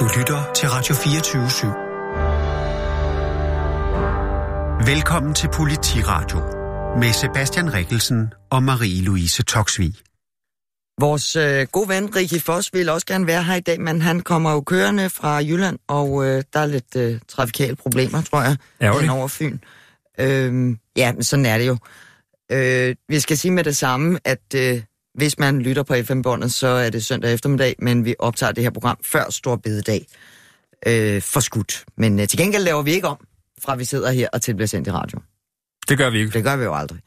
Du lytter til Radio 24 /7. Velkommen til Politiradio med Sebastian Rikkelsen og Marie-Louise Toksvig. Vores øh, gode ven, Rikki Foss, vil også gerne være her i dag, men han kommer jo kørende fra Jylland, og øh, der er lidt øh, trafikale problemer, tror jeg, Ærgerligt. over Fyn. Øh, ja, men sådan er det jo. Øh, vi skal sige med det samme, at øh, hvis man lytter på FM-båndet, så er det søndag eftermiddag, men vi optager det her program før Stor Bededag øh, for skudt. Men øh, til gengæld laver vi ikke om, fra vi sidder her og til bliver sendt i radio. Det gør vi ikke. Det gør vi jo aldrig.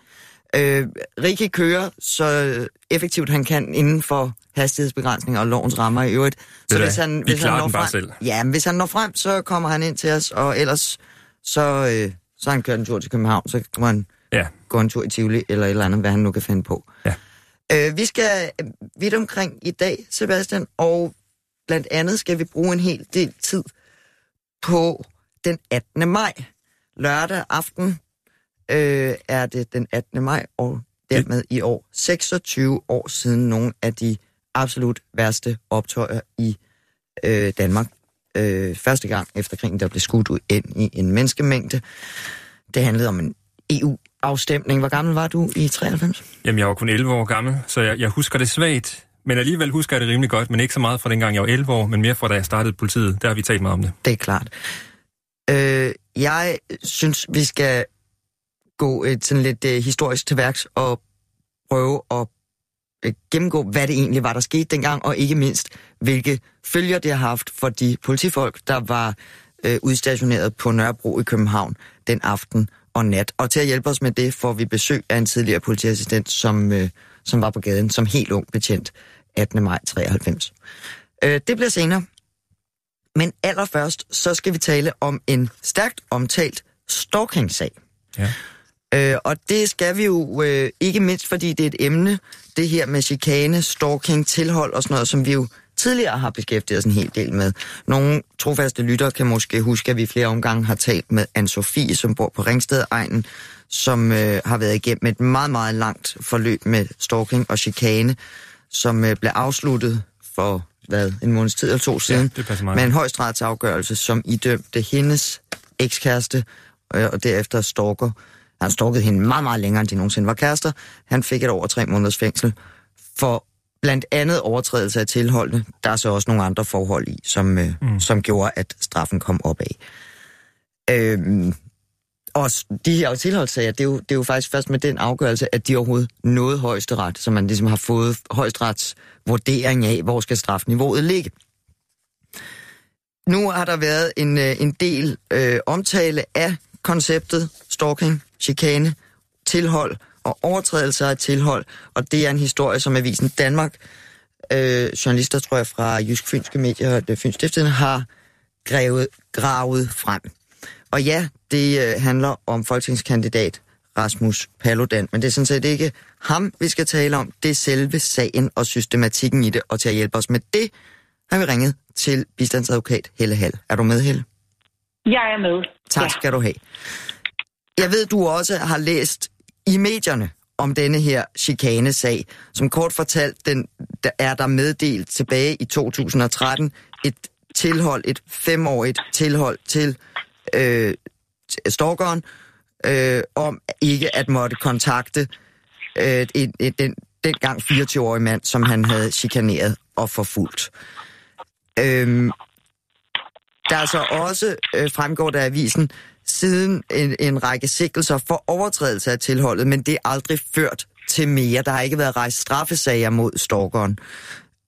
Øh, Rikke kører så effektivt han kan inden for hastighedsbegrænsninger og lovens rammer i øvrigt. Så hvis han, vi hvis han når frem, selv. Ja, men hvis han når frem, så kommer han ind til os, og ellers så, øh, så han kørt en tur til København, så kan han Ja. gå en tur i Tivoli, eller et eller andet, hvad han nu kan finde på. Ja. Øh, vi skal øh, vidt omkring i dag, Sebastian, og blandt andet skal vi bruge en hel del tid på den 18. maj. Lørdag aften øh, er det den 18. maj, og dermed i år 26 år siden nogle af de absolut værste optøjer i øh, Danmark. Øh, første gang efter krigen, der blev skudt ud ind i en menneskemængde. Det handlede om en EU EU-afstemning. Hvor gammel var du i 93? Jamen, jeg var kun 11 år gammel, så jeg, jeg husker det svagt. Men alligevel husker jeg det rimelig godt, men ikke så meget fra dengang jeg var 11 år, men mere fra da jeg startede politiet. Der har vi talt meget om det. Det er klart. Øh, jeg synes, vi skal gå et sådan lidt øh, historisk til værks og prøve at øh, gennemgå, hvad det egentlig var, der skete dengang, og ikke mindst, hvilke følger det har haft for de politifolk, der var øh, udstationeret på Nørrebro i København den aften og nat. Og til at hjælpe os med det, får vi besøg af en tidligere politiassistent, som, øh, som var på gaden som helt ung betjent 18. maj 93. Øh, det bliver senere. Men allerførst, så skal vi tale om en stærkt omtalt stalking-sag. Ja. Øh, og det skal vi jo øh, ikke mindst, fordi det er et emne, det her med chikane, stalking, tilhold og sådan noget, som vi jo tidligere har beskæftiget os en hel del med. Nogle trofaste lyttere kan måske huske, at vi flere omgange har talt med Anne-Sophie, som bor på Ringsted-egnen, som øh, har været igennem et meget, meget langt forløb med stalking og chikane, som øh, blev afsluttet for hvad, en måneds tid eller to siden, meget med en højstretsafgørelse, som idømte hendes ekskæreste øh, og derefter stalker. Han stalkede hende meget, meget længere, end de nogensinde var kærester. Han fik et over tre måneders fængsel for blandt andet overtrædelse af tilholdene. Der er så også nogle andre forhold i, som, øh, mm. som gjorde, at straffen kom opad. Øhm, og de her tilholdssager, det er, jo, det er jo faktisk først med den afgørelse, at de overhovedet nåede højesteret, så man ligesom har fået højesterets vurdering af, hvor skal strafniveauet ligge. Nu har der været en, øh, en del øh, omtale af konceptet stalking, chikane, tilhold og overtrædelser af tilhold, og det er en historie, som Avisen Danmark, øh, journalister, tror jeg, fra Jysk Fynske Medier og det Fyns Stiftende, har gravet, gravet frem. Og ja, det øh, handler om folketingskandidat Rasmus Paludan, men det er sådan set ikke ham, vi skal tale om. Det er selve sagen og systematikken i det, og til at hjælpe os med det, har vi ringet til bistandsadvokat Helle Hall. Er du med, Helle? Jeg er med. Tak skal du have. Jeg ved, du også har læst i medierne om denne her chikane-sag, som kort fortalt, den, der er der meddelt tilbage i 2013 et tilhold, et femårigt tilhold til øh, stalkeren, øh, om ikke at måtte kontakte øh, en, en, den dengang 24-årige mand, som han havde chikaneret og forfulgt. Øh, der er så også, øh, fremgår der af avisen, siden en, en række sigtelser for overtrædelse af tilholdet, men det er aldrig ført til mere. Der har ikke været rejst straffesager mod stalkeren.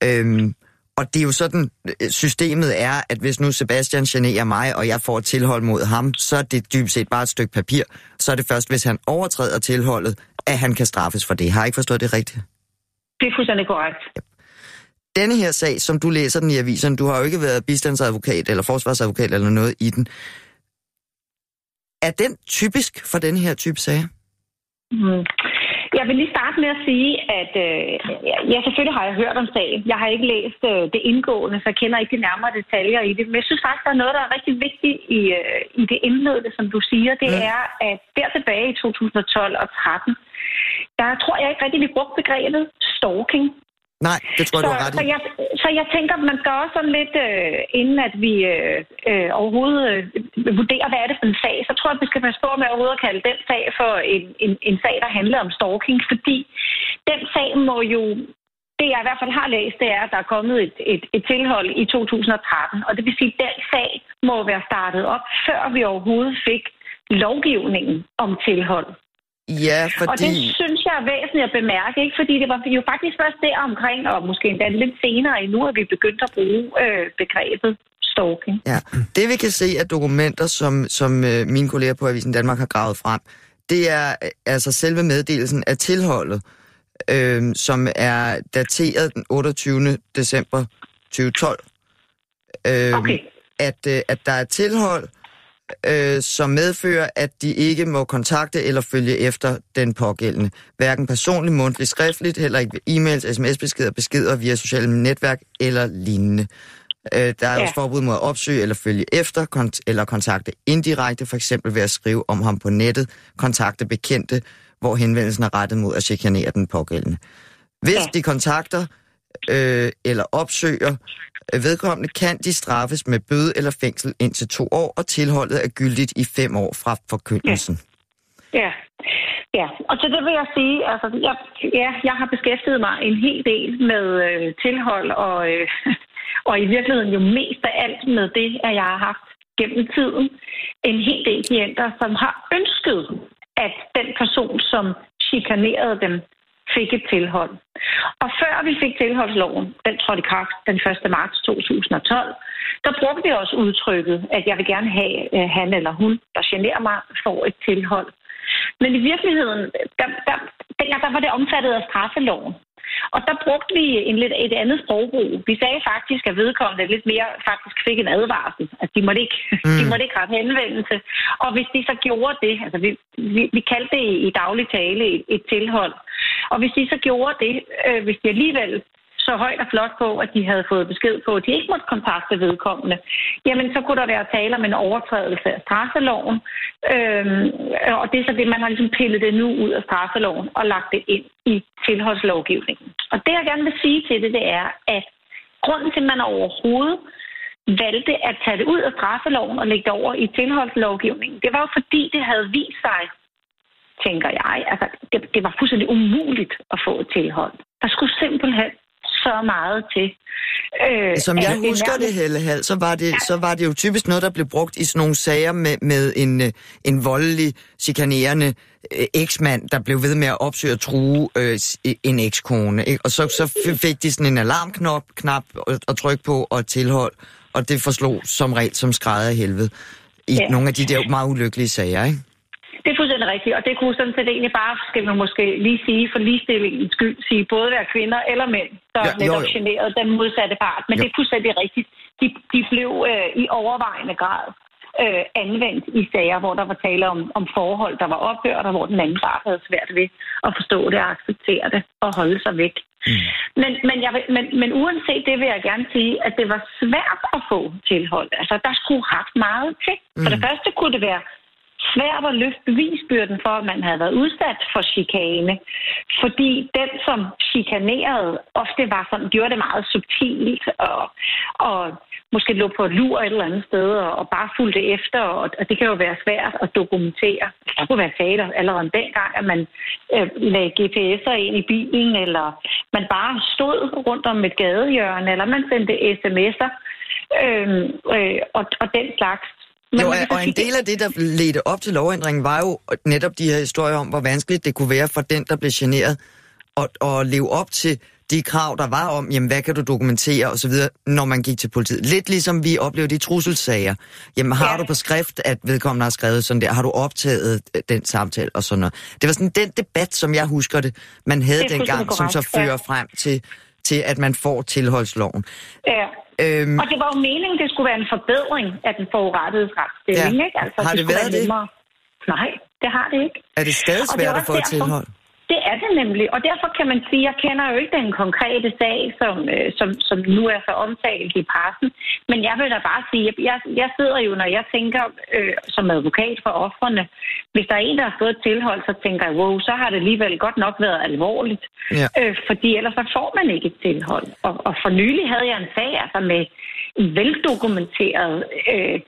Øhm, og det er jo sådan, øh, systemet er, at hvis nu Sebastian generer mig, og jeg får et tilhold mod ham, så er det dybest set bare et stykke papir. Så er det først, hvis han overtræder tilholdet, at han kan straffes for det. Har jeg ikke forstået det rigtigt? Det er fuldstændig korrekt. Denne her sag, som du læser den i avisen, du har jo ikke været bistandsadvokat eller forsvarsadvokat eller noget i den. Er den typisk for den her type sager? Mm. Jeg vil lige starte med at sige, at øh, ja, selvfølgelig har jeg hørt om sagen. Jeg har ikke læst øh, det indgående, så jeg kender ikke de nærmere detaljer i det. Men jeg synes faktisk, der er noget, der er rigtig vigtigt i, øh, i det indledende, som du siger. Det Mm. er, at der tilbage i 2012 og 13, der tror jeg ikke rigtig, vi brugte begrebet stalking. Nej, det tror jeg, så, du har ret så, i. jeg, så jeg tænker, at man skal også sådan lidt, øh, inden at vi øh, øh, overhovedet øh, vurderer, hvad er det for en sag, så tror jeg, at vi skal passe på med overhovedet at kalde den sag for en, en, en sag, der handler om stalking, fordi den sag må jo det jeg i hvert fald har læst, det er, at der er kommet et, et, et tilhold i 2013. Og det vil sige, at den sag må være startet op, før vi overhovedet fik lovgivningen om tilhold. Ja, Og det fordi... synes jeg er væsentligt at bemærke, ikke? fordi det var jo faktisk først der omkring, og måske endda lidt senere endnu, at vi begyndte at bruge øh, begrebet stalking. Ja. Det vi kan se af dokumenter, som, som øh, mine kolleger på Avisen Danmark har gravet frem, det er øh, altså selve meddelelsen af tilholdet, øh, som er dateret den 28. december 2012. Øh, Okay. at, øh, at der er tilhold, øh, som medfører, at de ikke må kontakte eller følge efter den pågældende. Hverken personligt, mundtligt, skriftligt, heller ikke e-mails, sms-beskeder, beskeder via sociale netværk eller lignende. Øh, der er ja. Også forbud mod at opsøge eller følge efter, kont- eller kontakte indirekte, for eksempel ved at skrive om ham på nettet, kontakte bekendte, hvor henvendelsen er rettet mod at chikanere den pågældende. Hvis ja. De kontakter øh, eller opsøger vedkommende, kan de straffes med bøde eller fængsel indtil to år, og tilholdet er gyldigt i fem år fra forkyndelsen. Ja. Ja, og til det vil jeg sige, altså, jeg, ja, jeg har beskæftiget mig en hel del med øh, tilhold, og, øh, og i virkeligheden jo mest af alt med det, at jeg har haft gennem tiden en hel del klienter, som har ønsket, at den person, som chikanerede dem, fik et tilhold. Og før vi fik tilholdsloven, den trådte i kraft den 1. marts 2012, der brugte vi også udtrykket, at jeg vil gerne have øh, han eller hun, der generer mig, får et tilhold. Men i virkeligheden, der, der, dengang der var det omfattet af straffeloven. Og der brugte vi en lidt, et andet sprogbrug. Vi sagde faktisk, at vedkommende lidt mere faktisk fik en advarsel. At de måtte ikke, mm. de måtte ikke rette henvendelse. Og hvis de så gjorde det, altså vi, vi, vi kaldte det i, i daglig tale et, et tilhold. Og hvis de så gjorde det, øh, hvis de alligevel så højt og flot på, at de havde fået besked på, at de ikke måtte kontakte vedkommende, jamen så kunne der være tale om en overtrædelse af straffeloven. Øhm, og det er så det, man har ligesom pillet det nu ud af straffeloven og lagt det ind i tilholdslovgivningen. Og det, jeg gerne vil sige til det, det er, at grunden til, at man overhovedet valgte at tage det ud af straffeloven og lægge det over i tilholdslovgivningen, det var jo fordi, det havde vist sig, tænker jeg, altså det, det var fuldstændig umuligt at få et tilhold. Der skulle simpelthen så meget til. Øh, Som jeg det husker det, Helle Hal, så var det, så var det jo typisk noget, der blev brugt i sådan nogle sager med, med en, øh, en voldelig, chikanerende øh, eksmand, der blev ved med at opsøge og true øh, en ekskone. Ikke? Og så, så fik de sådan en alarmknap knap at, at trykke på og tilhold, og det forslog som regel som skrædder helvede i Ja. ja. nogle af de der meget ulykkelige sager, ikke? Det er fuldstændig rigtigt, og det kunne sådan set egentlig bare, skal man måske lige sige, for ligestillingens skyld, sige både være kvinder eller mænd, der Ja, ja, jo, netop jo. generede den modsatte part. Men Jo. det er fuldstændig rigtigt. De, de blev øh, i overvejende grad øh, anvendt i sager, hvor der var tale om, om forhold, der var ophørt, og hvor den anden part havde svært ved at forstå det, og acceptere det og holde sig væk. Mm. Men, men, jeg men, men uanset det vil jeg gerne sige, at det var svært at få tilhold. Altså, der skulle ret meget til. For det første kunne det være svært at løfte bevisbyrden for, at man havde været udsat for chikane. Fordi den, som chikanerede, ofte var sådan, gjorde det meget subtilt og, og måske lå på et lur et eller andet sted og, og bare fulgte efter. Og, og det kan jo være svært at dokumentere. Det kunne være fader allerede dengang, at man øh, lagde GPS'er ind i bilen, eller man bare stod rundt om et gadehjørne, eller man sendte sms'er øh, øh, og, og den slags. Men Jo, og en del af det, der ledte op til lovændringen, var jo netop de her historier om, hvor vanskeligt det kunne være for den, der blev generet, at, at leve op til de krav, der var om, jamen, hvad kan du dokumentere osv., når man gik til politiet. Lidt ligesom vi oplevede i trusselsager. Jamen, har Ja. du på skrift, at vedkommende har skrevet sådan der? Har du optaget øh, den samtale og sådan noget? Det var sådan den debat, som jeg husker det, man havde Det dengang, som så korrekt, ja. fører frem til, til, at man får tilholdsloven. Ja. Øhm, Og det var jo meningen, det skulle være en forbedring af den forurettedes retsstilling, Ja. ikke? Altså, Har det skulle været være det? nemmere. Nej, det har det ikke. er det stadig det svært at få et tilhold? Det er det nemlig, og derfor kan man sige, at jeg kender jo ikke den konkrete sag, som, øh, som, som nu er så omtalt i pressen. Men jeg vil da bare sige, at jeg, jeg sidder jo, når jeg tænker øh, som advokat for offrene, hvis der er en, der har fået et tilhold, så tænker jeg, wow, så har det alligevel godt nok været alvorligt. Ja. Øh, fordi ellers så får man ikke et tilhold. Og, og for nylig havde jeg en sag altså med veldokumenteret øh,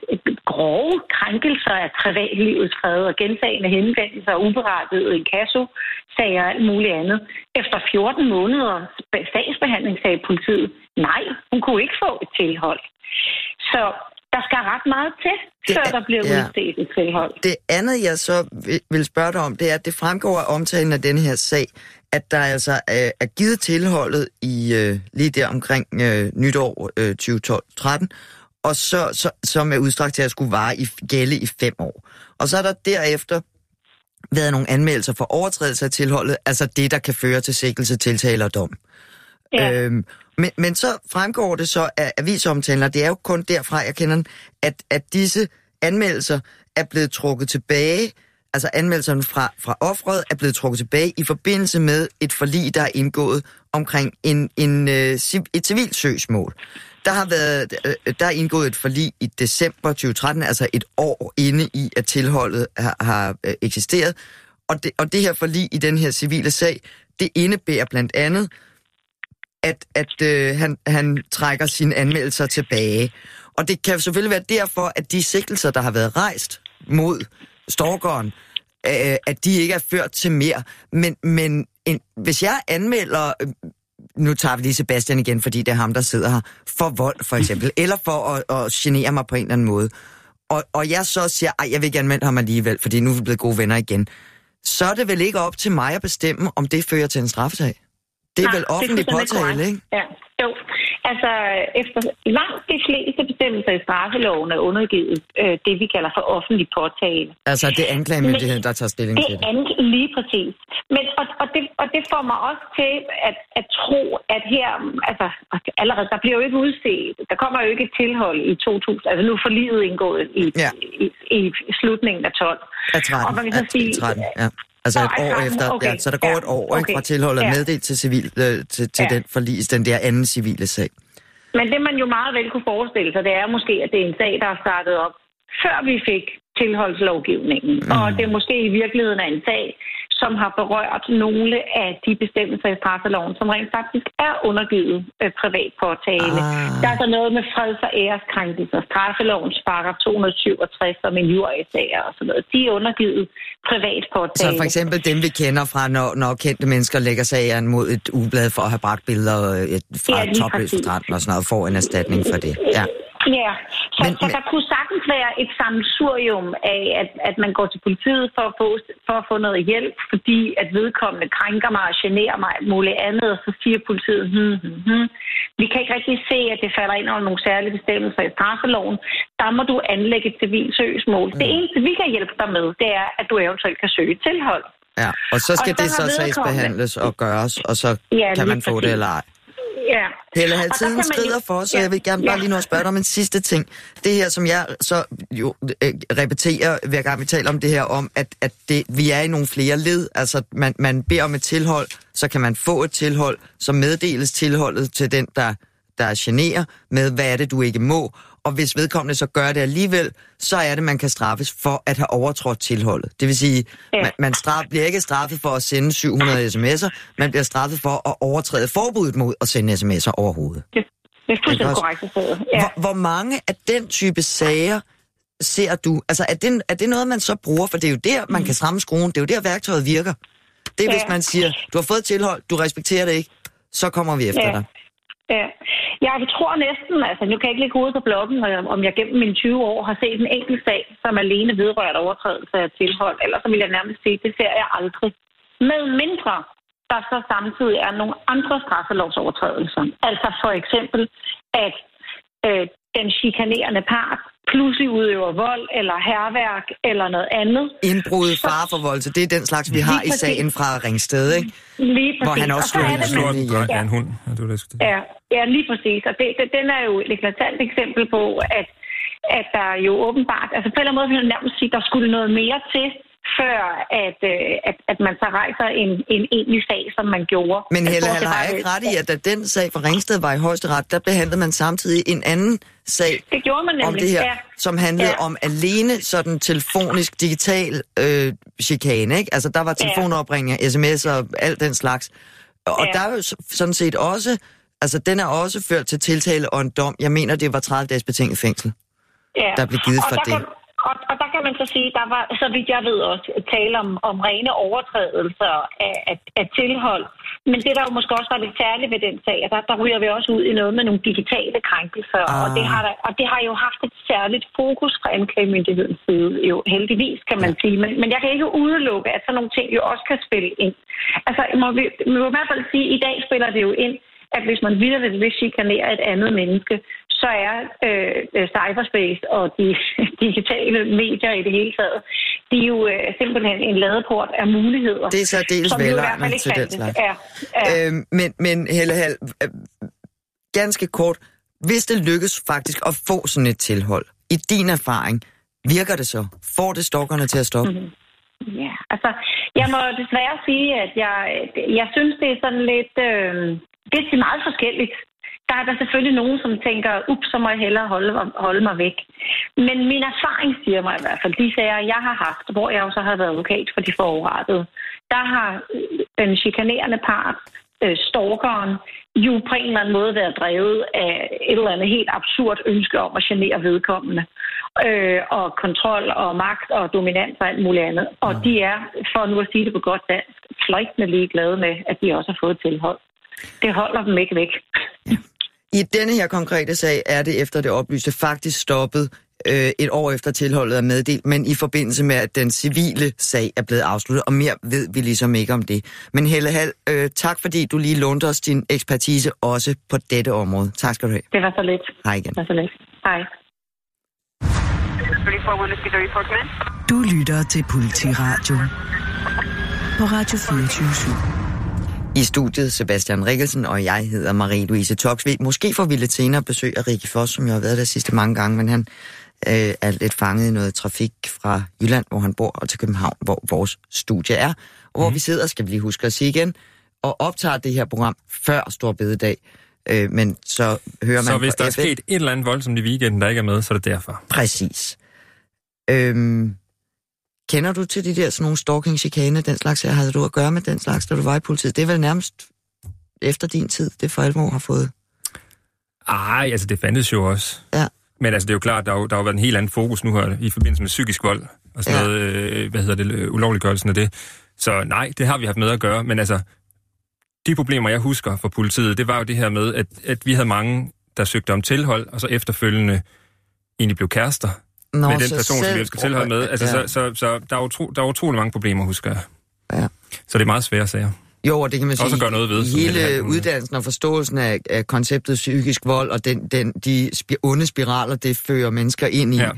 grove krænkelser af privatlivets fred og gentagende henvendelser og uberettigede inkasso sager og alt muligt andet. Efter 14 måneder sagsbehandling sagde politiet, nej, hun kunne ikke få et tilhold. Så der skal ret meget til, det før der bliver ja. udstedt et tilhold. Det andet, jeg så vil spørge dig om, det er, at det fremgår af omtalen af denne her sag, at der altså er, er givet tilholdet i øh, lige der omkring øh, nytår øh, 2012-13, og så, så, som er udstrakt til at skulle vare i gælde i fem år. Og så er der derefter været nogle anmeldelser for overtrædelse af tilholdet, altså det, der kan føre til sikkelse, tiltale og dom. Ja. Øhm, men, men så fremgår det så af avisomtaler, det er jo kun derfra, jeg kender den, at, at disse anmeldelser er blevet trukket tilbage, altså anmeldelserne fra, fra offret er blevet trukket tilbage i forbindelse med et forlig, der er indgået omkring en, en, øh, et civilt søgsmål. Der har været, øh, der er indgået et forlig i december 2013, altså et år inde i, at tilholdet har, har øh, eksisteret. Og det, og det her forlig i den her civile sag, det indebærer blandt andet, at, at øh, han, han trækker sine anmeldelser tilbage. Og det kan selvfølgelig være derfor, at de sigtelser, der har været rejst mod stalkeren, øh, at de ikke er ført til mere. Men, men en, hvis jeg anmelder, øh, nu tager vi lige Sebastian igen, fordi det er ham, der sidder her, for vold for eksempel, eller for at, at genere mig på en eller anden måde, og, og jeg så siger, at jeg vil ikke anmelde ham alligevel, fordi nu er vi blevet gode venner igen, så er det vel ikke op til mig at bestemme, om det fører til en straffesag? Det er Nej, vel offentlig påtale, ikke? Ja, jo. Altså, efter langt de fleste bestemmelser i straffeloven er undergivet øh, det, vi kalder for offentlig påtale. Altså, det er anklagemyndigheden, der tager stilling det til det? Det er lige præcis. Men, og, og, det, og det får mig også til at, at tro, at her, altså allerede, der bliver jo ikke udset, der kommer jo ikke et tilhold i 2000, altså nu for livet indgået i, ja. i, i, i slutningen af 12. Af 13, og man kan så sige, 13, ja. Altså et år efter, okay. ja, så der går ja. et år okay. ikke, fra tilholdet ja. meddelt til, civil, øh, til, til ja. den forlis, den der anden civile sag. Men det man jo meget vel kunne forestille sig, det er måske, at det er en sag, der er startet op, før vi fik tilholdslovgivningen. Mm. Og det er måske i virkeligheden er en sag, som har berørt nogle af de bestemmelser i straffeloven, som rent faktisk er undergivet øh, privat påtale. Ah. Der er så noget med freds- og æreskrænkelser, straffelovens paragraf 267 om injuriesager og sådan noget. De er undergivet privat påtale. Så for eksempel dem, vi kender fra, når, når kendte mennesker lægger sagen mod et ublad for at have bragt billeder øh, fra ja, topløs og sådan noget, får en erstatning for det. Ja. Ja, så, men, så der men... kunne sagtens være et samsurium af, at, at man går til politiet for at, få, for at få noget hjælp, fordi at vedkommende krænker mig og generer mig alt muligt andet, og så siger politiet, hmm, hmm, hmm. vi kan ikke rigtig se, at det falder ind under nogle særlige bestemmelser i straffeloven. Der må du anlægge et civilt søgsmål. Mm. Det eneste, vi kan hjælpe dig med, det er, at du eventuelt kan søge tilhold. Ja, og så skal og det så sagsbehandles og gøres, og så ja, kan man få det eller ej. Ja. Helle, tiden skrider for, så ja. jeg vil gerne bare lige nu spørge dig om en sidste ting. Det her, som jeg så jo øh, repeterer hver gang vi taler om det her, om at, at det, vi er i nogle flere led. Altså, man, man beder om et tilhold, så kan man få et tilhold, så meddeles tilholdet til den, der, der generer med, hvad er det, du ikke må og hvis vedkommende så gør det alligevel, så er det, man kan straffes for at have overtrådt tilholdet. Det vil sige, ja. man, man straf, bliver ikke straffet for at sende 700 sms'er, man bliver straffet for at overtræde forbuddet mod at sende sms'er overhovedet. Det, det er fuldstændig korrekt. Ja. Hvor, hvor mange af den type sager ser du? Altså, er det, er det noget, man så bruger? For det er jo der, man kan stramme skruen. Det er jo der, værktøjet virker. Det er, ja. hvis man siger, du har fået tilhold, du respekterer det ikke, så kommer vi efter ja. dig. Ja. Jeg tror næsten, altså nu kan jeg ikke lægge hovedet på blokken, om jeg gennem mine 20 år har set en enkelt sag, som alene vedrørt overtrædelse af tilhold. Ellers så vil jeg nærmest sige, det ser jeg aldrig. Med mindre der så samtidig er nogle andre straffelovsovertrædelser. Altså for eksempel, at øh, den chikanerende part pludselig udøver vold eller herværk eller noget andet. Indbrud, farforvoldelse, det er den slags, vi har i sagen fra Ringsted, ikke? Lige præcis. Hvor han også slår en slår ja. en hund. Ja, det ja, ja, lige præcis. Og det, det, den er jo et eklatant eksempel på, at, at der jo åbenbart, altså på en eller anden måde vil jeg nærmest sige, der skulle noget mere til, før at, øh, at, at man så rejser en, en egentlig sag, som man gjorde. Men Helle, han har ikke ret i, at da den sag fra Ringsted var i højesteret, der behandlede man samtidig en anden sag Det gjorde man nemlig. om det her, Ja. som handlede Ja. om alene sådan telefonisk, digital øh, chikane, ikke? Altså, der var telefonopringninger, sms og alt den slags. Og Ja. der er jo sådan set også, altså den er også ført til tiltale og en dom. Jeg mener, det var 30 dages betinget fængsel. ja. der blev givet og for det. Kan, og, og der kan man så sige, der var, så vidt jeg ved også, tale om, om rene overtrædelser af, af, af tilhold. Men det, der jo måske også var lidt særligt ved den sag, at der, der ryger vi også ud i noget med nogle digitale krænkelser. Ah. Og, det har der, og det har jo haft et særligt fokus fra anklagemyndighedens side, jo heldigvis, kan man sige. Men, men jeg kan ikke udelukke, at sådan nogle ting jo også kan spille ind. Altså, må vi, vi må i hvert fald sige, at i dag spiller det jo ind, at hvis man virkelig vil chikanere et andet menneske, så er øh, øh, cyberspace og de digitale medier i det hele taget, de er jo øh, simpelthen en ladeport af muligheder. Det er hvert fald velegnet til den slags. Ja, ja. Øhm, men, men Helle Hall, øh, ganske kort, hvis det lykkes faktisk at få sådan et tilhold, i din erfaring, virker det så? Får det stokkerne til at stoppe? Mhm. Ja, altså, jeg må desværre sige, at jeg, jeg synes, det er sådan lidt... Øh, det er meget forskelligt. Der er der selvfølgelig nogen, som tænker, ups, så må jeg hellere holde, mig- holde mig væk. Men min erfaring siger mig i hvert fald, de sager, jeg har haft, hvor jeg jo så har været advokat for de forurettede, der har øh, den chikanerende part, øh, stalkeren, jo på en eller anden måde været drevet af et eller andet helt absurd ønske om at genere vedkommende. Øh, og kontrol og magt og dominans og alt muligt andet. Og de er, for nu at sige det på godt dansk, fløjtende ligeglade med, at de også har fået tilhold. Det holder dem ikke væk. I denne her konkrete sag er det efter det oplyste faktisk stoppet øh, et år efter tilholdet er meddelt, men i forbindelse med, at den civile sag er blevet afsluttet, og mere ved vi ligesom ikke om det. Men Helle Hall, øh, tak fordi du lige lånte os din ekspertise også på dette område. Tak skal du have. Det var så lidt. Hej igen. Det var så lidt. Hej. Du lytter til Politiradio på Radio 24 I studiet Sebastian Rikkelsen, og jeg hedder Marie-Louise Toksvig. Måske får vi lidt senere besøg af Rikke Foss, som jeg har været der sidste mange gange, men han øh, er lidt fanget i noget trafik fra Jylland, hvor han bor, og til København, hvor vores studie er. Og hvor vi sidder, skal vi lige huske at sige igen, og optager det her program før Stor Bededag. Øh, men så hører man Så hvis der er FM. sket et eller andet voldsomt i weekenden, der ikke er med, så er det derfor. Præcis. Øhm, kender du til de der sådan nogle stalking, chikane, den slags? Havde du at gøre med den slags, da du var i politiet? Det er vel nærmest efter din tid, det for alvor har fået. Ej, altså det fandtes jo også. Ja. Men altså det er jo klart, der har jo, der har jo været en helt anden fokus nu her i forbindelse med psykisk vold og sådan ja. noget, øh, hvad hedder det, øh, ulovliggørelsen af det. Så nej, det har vi haft med at gøre, men altså de problemer, jeg husker fra politiet, det var jo det her med, at, at vi havde mange, der søgte om tilhold, og så efterfølgende egentlig blev kærester Nå, med den person, som vi ønsker tilhold med. Altså, ja. så, så, så der, er utro, der er utrolig mange problemer, husker jeg. Ja. Så det er meget svære sager. Jo, og det kan man Også sige, at gøre noget ved, hele uddannelsen og forståelsen af, af konceptet psykisk vold og den, den, de onde spiraler, det fører mennesker ind i, Ja.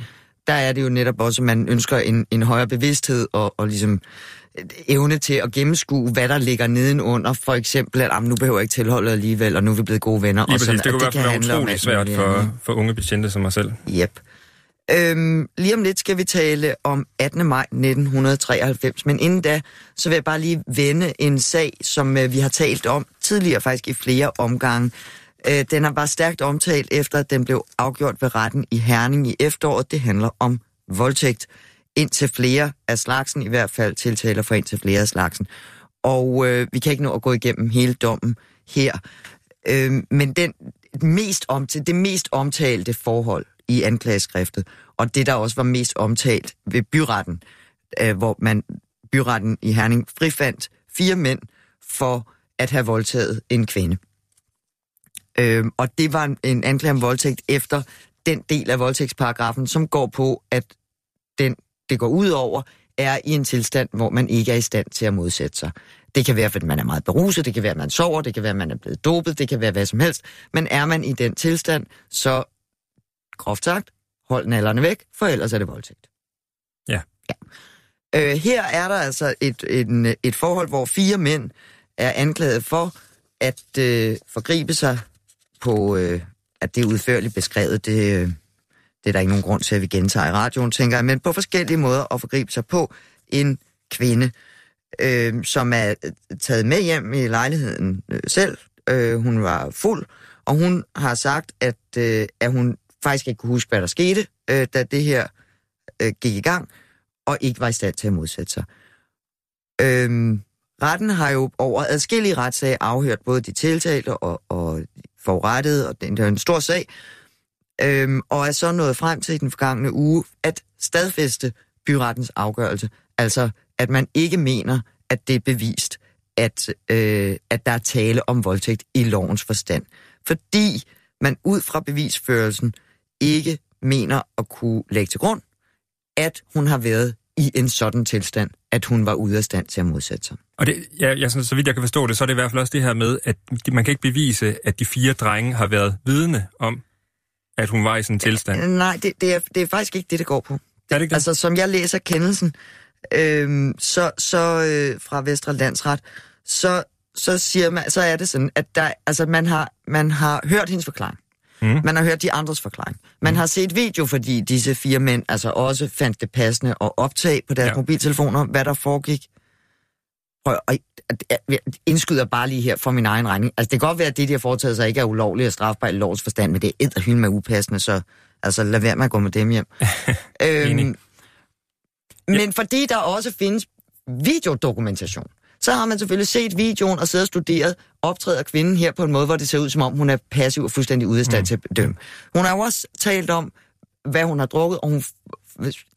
der er det jo netop også, at man ønsker en, en højere bevidsthed og, og ligesom et evne til at gennemskue, hvad der ligger nedenunder. For eksempel, at "Jamen, nu behøver jeg ikke tilholdet alligevel, og nu er vi blevet gode venner. Lige og præcis, sådan, det kunne i hvert fald være utrolig svært for, for unge betjente som mig selv. Yep. Øhm, lige om lidt skal vi tale om 18. maj 1993, men inden da, så vil jeg bare lige vende en sag, som øh, vi har talt om tidligere faktisk i flere omgange. Øh, den har bare stærkt omtalt efter, at den blev afgjort ved retten i Herning i efteråret. Det handler om voldtægt. Indtil flere af slagsen, i hvert fald tiltaler for indtil flere af slagsen. Og øh, vi kan ikke nå at gå igennem hele dommen her. Øh, men den mest omtale, det mest omtalte forhold i anklageskriftet, og det der også var mest omtalt ved byretten, øh, hvor man byretten i Herning frifandt fire mænd for at have voldtaget en kvinde. Øh, og det var en, en anklage om voldtægt efter den del af voldtægtsparagrafen, som går på, at den, det går ud over, er i en tilstand, hvor man ikke er i stand til at modsætte sig. Det kan være, fordi man er meget beruset, det kan være, at man sover, det kan være, at man er blevet dopet, det kan være hvad som helst. Men er man i den tilstand, så groft sagt, hold nallerne væk, for ellers er det voldtægt. Ja. ja. Øh, her er der altså et, et, et forhold, hvor fire mænd er anklaget for at øh, forgribe sig på, øh, at det er udførligt beskrevet. Det, øh, det er der ikke nogen grund til, at vi gentager i radioen, tænker jeg, men på forskellige måder at forgribe sig på en kvinde, øh, som er taget med hjem i lejligheden øh, selv. Øh, hun var fuld, og hun har sagt, at, øh, at hun faktisk ikke kunne huske, hvad der skete, øh, da det her øh, gik i gang, og ikke var i stand til at modsætte sig. Øhm, retten har jo over adskillige retssager afhørt både de tiltalte og, og forurettede, og det er en stor sag, øhm, og er så nået frem til i den forgangne uge at stadfæste byrettens afgørelse, altså at man ikke mener, at det er bevist, at, øh, at der er tale om voldtægt i lovens forstand. Fordi man ud fra bevisførelsen ikke mener at kunne lægge til grund, at hun har været i en sådan tilstand, at hun var ude af stand til at modsætte sig. Og det, ja, jeg, så vidt jeg kan forstå det, så er det i hvert fald også det her med, at man kan ikke bevise, at de fire drenge har været vidne om, at hun var i sådan en tilstand. Nej, det, det, er, det er faktisk ikke det, det går på. Er det ikke det? Altså, som jeg læser kendelsen, øh, så, så øh, fra Vestre Landsret, så, så, siger man, så er det sådan, at der, altså, man, har, man har hørt hendes forklaring. Mm. Man har hørt de andres forklaring. Man mm. har set video, fordi disse fire mænd altså også fandt det passende at optage på deres ja. mobiltelefoner, hvad der foregik. Prøv, og jeg indskyder bare lige her for min egen regning. Altså, det kan godt være, at det, de har foretaget sig, ikke er ulovligt og strafbart i lovs forstand, men det er et og med upassende, så altså, lad være med at gå med dem hjem. øhm, men fordi der også findes videodokumentation, så har man selvfølgelig set videoen og siddet og studeret, optræder kvinden her på en måde, hvor det ser ud som om, hun er passiv og fuldstændig ude af stand mm. til at bedømme. Hun har jo også talt om, hvad hun har drukket, og hun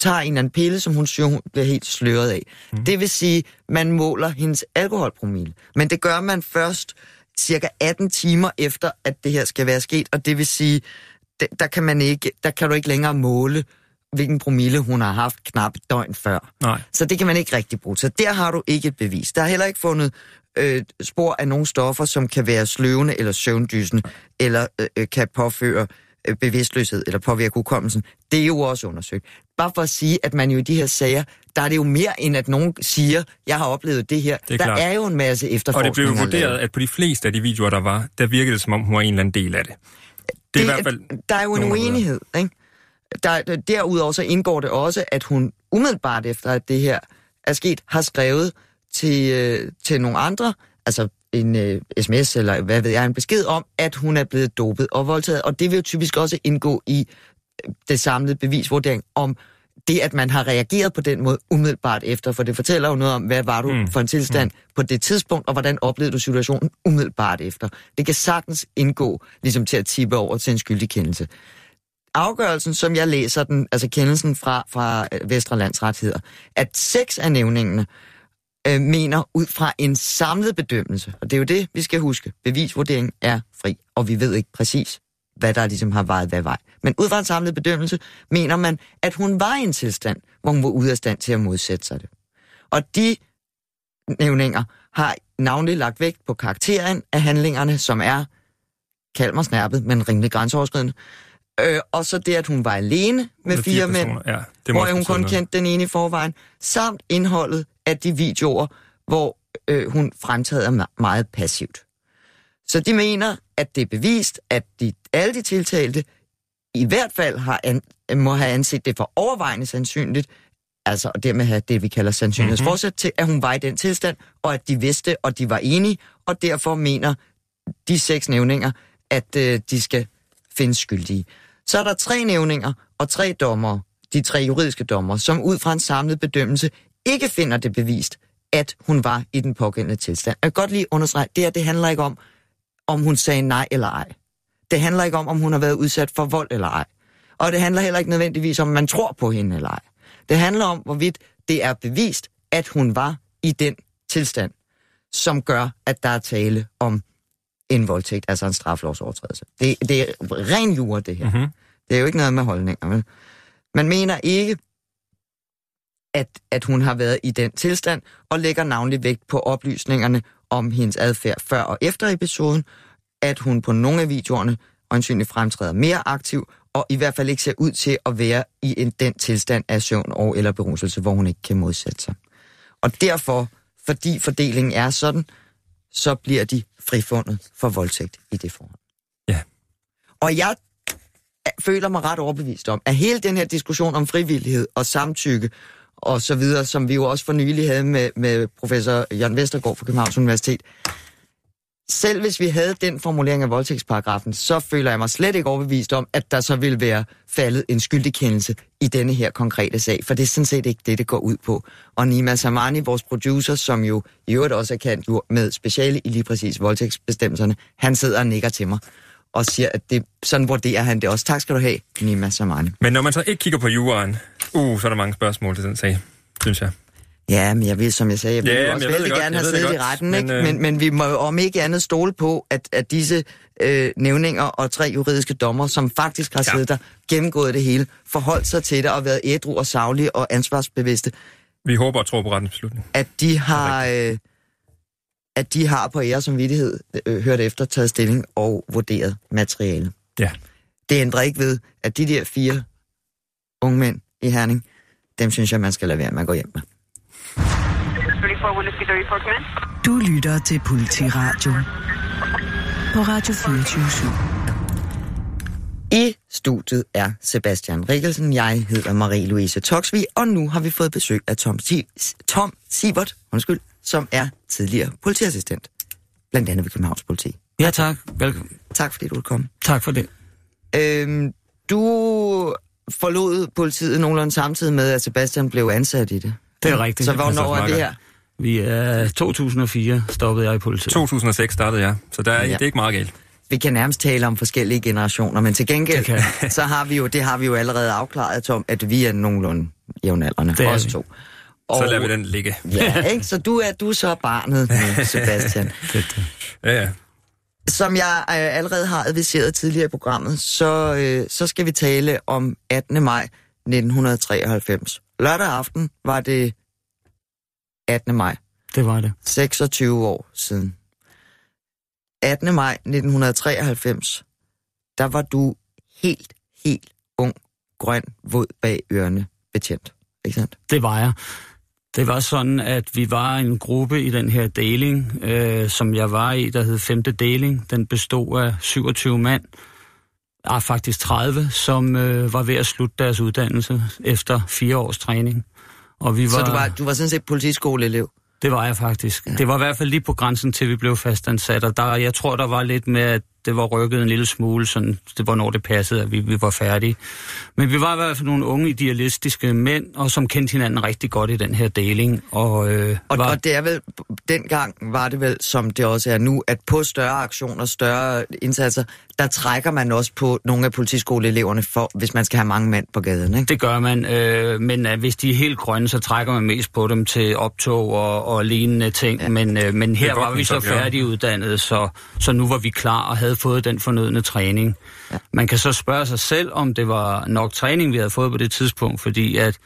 tager en eller anden pille, som hun siger, hun bliver helt sløret af. Mm. Det vil sige, man måler hendes alkoholpromille. Men det gør man først cirka 18 timer efter, at det her skal være sket, og det vil sige, der kan, man ikke, der kan du ikke længere måle, hvilken promille hun har haft knap et døgn før. Nej. Så det kan man ikke rigtig bruge. Så der har du ikke et bevis. Der er heller ikke fundet øh, spor af nogle stoffer, som kan være sløvende eller søvndysende, eller øh, øh kan påføre øh, bevidstløshed eller påvirke hukommelsen. Det er jo også undersøgt. Bare for at sige, at man jo i de her sager, der er det jo mere end at nogen siger, jeg har oplevet det her. Det er der klart. er jo en masse efterforskning. Og det blev vurderet, at på de fleste af de videoer, der var, der virkede det, som om hun var en eller anden del af det. Det, det er i hvert fald der er jo en uenighed, ikke? Der, derudover så indgår det også, at hun umiddelbart efter, at det her er sket, har skrevet til, øh, til nogle andre, altså en øh, sms eller hvad ved jeg, en besked om, at hun er blevet dopet og voldtaget. Og det vil jo typisk også indgå i øh, det samlede bevisvurdering om det, at man har reageret på den måde umiddelbart efter, for det fortæller jo noget om, hvad var du mm. for en tilstand mm. på det tidspunkt, og hvordan oplevede du situationen umiddelbart efter. Det kan sagtens indgå ligesom til at tippe over til en skyldig kendelse. Afgørelsen, som jeg læser den, altså kendelsen fra, fra øh, Vestre Landsret hedder, at seks af nævningene øh, mener ud fra en samlet bedømmelse, og det er jo det, vi skal huske. Bevisvurderingen er fri, og vi ved ikke præcis, hvad der ligesom har vejet hvad vej. Men ud fra en samlet bedømmelse mener man, at hun var i en tilstand, hvor hun var ude af stand til at modsætte sig det. Og de nævninger har navnlig lagt vægt på karakteren af handlingerne, som er, kald mig snærpet, men rimelig grænseoverskridende. Øh, og så det, at hun var alene med, fire, fire mænd, ja, det hvor hun kun kendte den ene i forvejen, samt indholdet af de videoer, hvor øh, hun fremtræder meget passivt. Så de mener, at det er bevist, at de, alle de tiltalte i hvert fald har an, må have anset det for overvejende sandsynligt, altså og dermed have det, vi kalder sandsynlighedsforsæt mm-hmm. til, at hun var i den tilstand, og at de vidste, og de var enige, og derfor mener de seks nævninger, at øh, de skal findes skyldige. Så er der tre nævninger og tre dommere, de tre juridiske dommere, som ud fra en samlet bedømmelse ikke finder det bevist, at hun var i den pågældende tilstand. Jeg kan godt lige understrege, det her det handler ikke om, om hun sagde nej eller ej. Det handler ikke om, om hun har været udsat for vold eller ej. Og det handler heller ikke nødvendigvis om, man tror på hende eller ej. Det handler om, hvorvidt det er bevist, at hun var i den tilstand, som gør, at der er tale om en voldtægt, altså en straflovsovertrædelse. Det, det er ren jure, det her. Mm-hmm. Det er jo ikke noget med holdninger. Men man mener ikke, at, at hun har været i den tilstand, og lægger navnlig vægt på oplysningerne om hendes adfærd før og efter episoden, at hun på nogle af videoerne øjensynligt fremtræder mere aktiv, og i hvert fald ikke ser ud til at være i en, den tilstand af søvn og eller beruselse, hvor hun ikke kan modsætte sig. Og derfor, fordi fordelingen er sådan, så bliver de frifundet for voldtægt i det forhold. Ja. Og jeg føler mig ret overbevist om, at hele den her diskussion om frivillighed og samtykke og så videre, som vi jo også for nylig havde med, med professor Jørgen Vestergaard fra Københavns Universitet. Selv hvis vi havde den formulering af voldtægtsparagrafen, så føler jeg mig slet ikke overbevist om, at der så ville være faldet en skyldigkendelse i denne her konkrete sag, for det er sådan set ikke det, det går ud på. Og Nima Samani, vores producer, som jo i øvrigt også er kendt med speciale i lige præcis voldtægtsbestemmelserne, han sidder og nikker til mig og siger, at det, sådan vurderer han det også. Tak skal du have, Nima Samani. Men når man så ikke kigger på juraen, uh, så er der mange spørgsmål til den sag, synes jeg. Ja, men jeg vil, som jeg sagde, jeg vil ja, også vældig gerne have siddet i retten, men, ikke? Men, men vi må jo om ikke andet stole på, at, at disse øh, nævninger og tre juridiske dommer, som faktisk har ja. siddet der, gennemgået det hele, forholdt sig til det og været ædru og savlige og ansvarsbevidste. Vi håber og tror på rettens beslutning. At de har... Øh, at de har på ære som vidtighed øh, hørt efter, taget stilling og vurderet materiale. Ja. Det ændrer ikke ved, at de der fire unge mænd i Herning, dem synes jeg, man skal lade være med at gå hjem med. Du lytter til Politiradio på Radio 24 I studiet er Sebastian Rikkelsen, jeg hedder Marie-Louise Toksvig, og nu har vi fået besøg af Tom, si- Tom Sivert, undskyld, som er tidligere politiassistent, blandt andet ved Københavns Politi. Ja, tak. Velkommen. Tak fordi du kom. Tak for det. Øhm, du forlod politiet nogenlunde samtidig med, at Sebastian blev ansat i det. Det er rigtigt. Så hvornår er det her? Vi er 2004 stoppede jeg i politiet. 2006 startede jeg, så der er, ja. det er ikke meget galt. Vi kan nærmest tale om forskellige generationer, men til gengæld, så har vi jo, det har vi jo allerede afklaret, Tom, at vi er nogenlunde jævnaldrende, det også to. Og, så lader vi den ligge. Ja, ikke? Så du er, du er så barnet nu, Sebastian. ja, ja. Som jeg øh, allerede har adviseret tidligere i programmet, så, øh, så skal vi tale om 18. maj 1993. Lørdag aften var det 18. maj. Det var det. 26 år siden. 18. maj 1993, der var du helt, helt ung, grøn, våd bag ørerne betjent. Ikke sandt? Det var jeg. Det var sådan, at vi var en gruppe i den her deling, øh, som jeg var i, der hed femte deling. Den bestod af 27 mand, ah, faktisk 30, som øh, var ved at slutte deres uddannelse efter fire års træning. Og vi var, Så du var, du var sådan set politiskoleelev? Det var jeg faktisk. Ja. Det var i hvert fald lige på grænsen til, vi blev fastansat, og der, jeg tror, der var lidt med, at det var rykket en lille smule, sådan, det var når det passede, at vi, vi var færdige. Men vi var i hvert fald nogle unge idealistiske mænd, og som kendte hinanden rigtig godt i den her deling. Og, øh, og, var... og det er vel, dengang var det vel, som det også er nu, at på større aktioner, større indsatser, der trækker man også på nogle af politiskoleeleverne, for, hvis man skal have mange mænd på gaden, ikke? Det gør man, øh, men øh, hvis de er helt grønne, så trækker man mest på dem til optog og, og lignende ting. Ja. Men, øh, men her var vi så færdiguddannet, så, så nu var vi klar og havde fået den fornødne træning. Ja. Man kan så spørge sig selv, om det var nok træning, vi havde fået på det tidspunkt, fordi at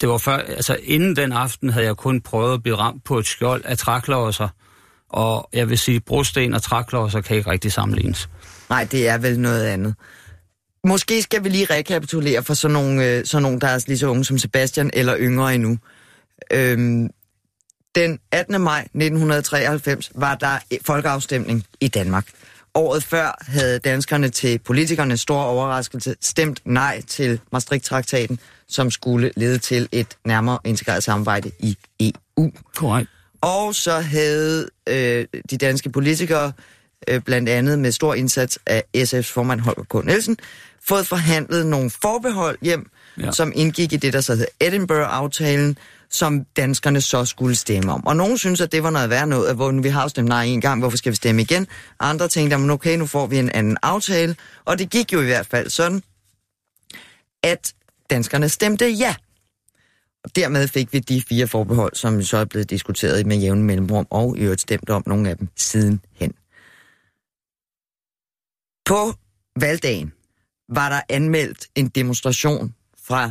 det var før, altså inden den aften havde jeg kun prøvet at blive ramt på et skjold af træklodser, og jeg vil sige, brosten og træklodser kan ikke rigtig sammenlignes. Nej, det er vel noget andet. Måske skal vi lige rekapitulere for sådan nogle, øh, sådan nogle der er lige så unge som Sebastian, eller yngre endnu. Øhm, den 18. maj 1993 var der folkeafstemning i Danmark. Året før havde danskerne til politikernes store overraskelse stemt nej til Maastricht-traktaten, som skulle lede til et nærmere integreret samarbejde i EU. Korrekt. Og så havde øh, de danske politikere, øh, blandt andet med stor indsats af SF's formand Holger K. Nielsen, fået forhandlet nogle forbehold hjem, ja. som indgik i det, der så hed Edinburgh-aftalen, som danskerne så skulle stemme om. Og nogen synes, at det var noget værd noget, at hvor vi har stemt nej en gang, hvorfor skal vi stemme igen? Andre tænkte, at okay, nu får vi en anden aftale. Og det gik jo i hvert fald sådan, at danskerne stemte ja. Og dermed fik vi de fire forbehold, som så er blevet diskuteret med jævn mellemrum, og i øvrigt stemt om nogle af dem sidenhen. På valgdagen var der anmeldt en demonstration fra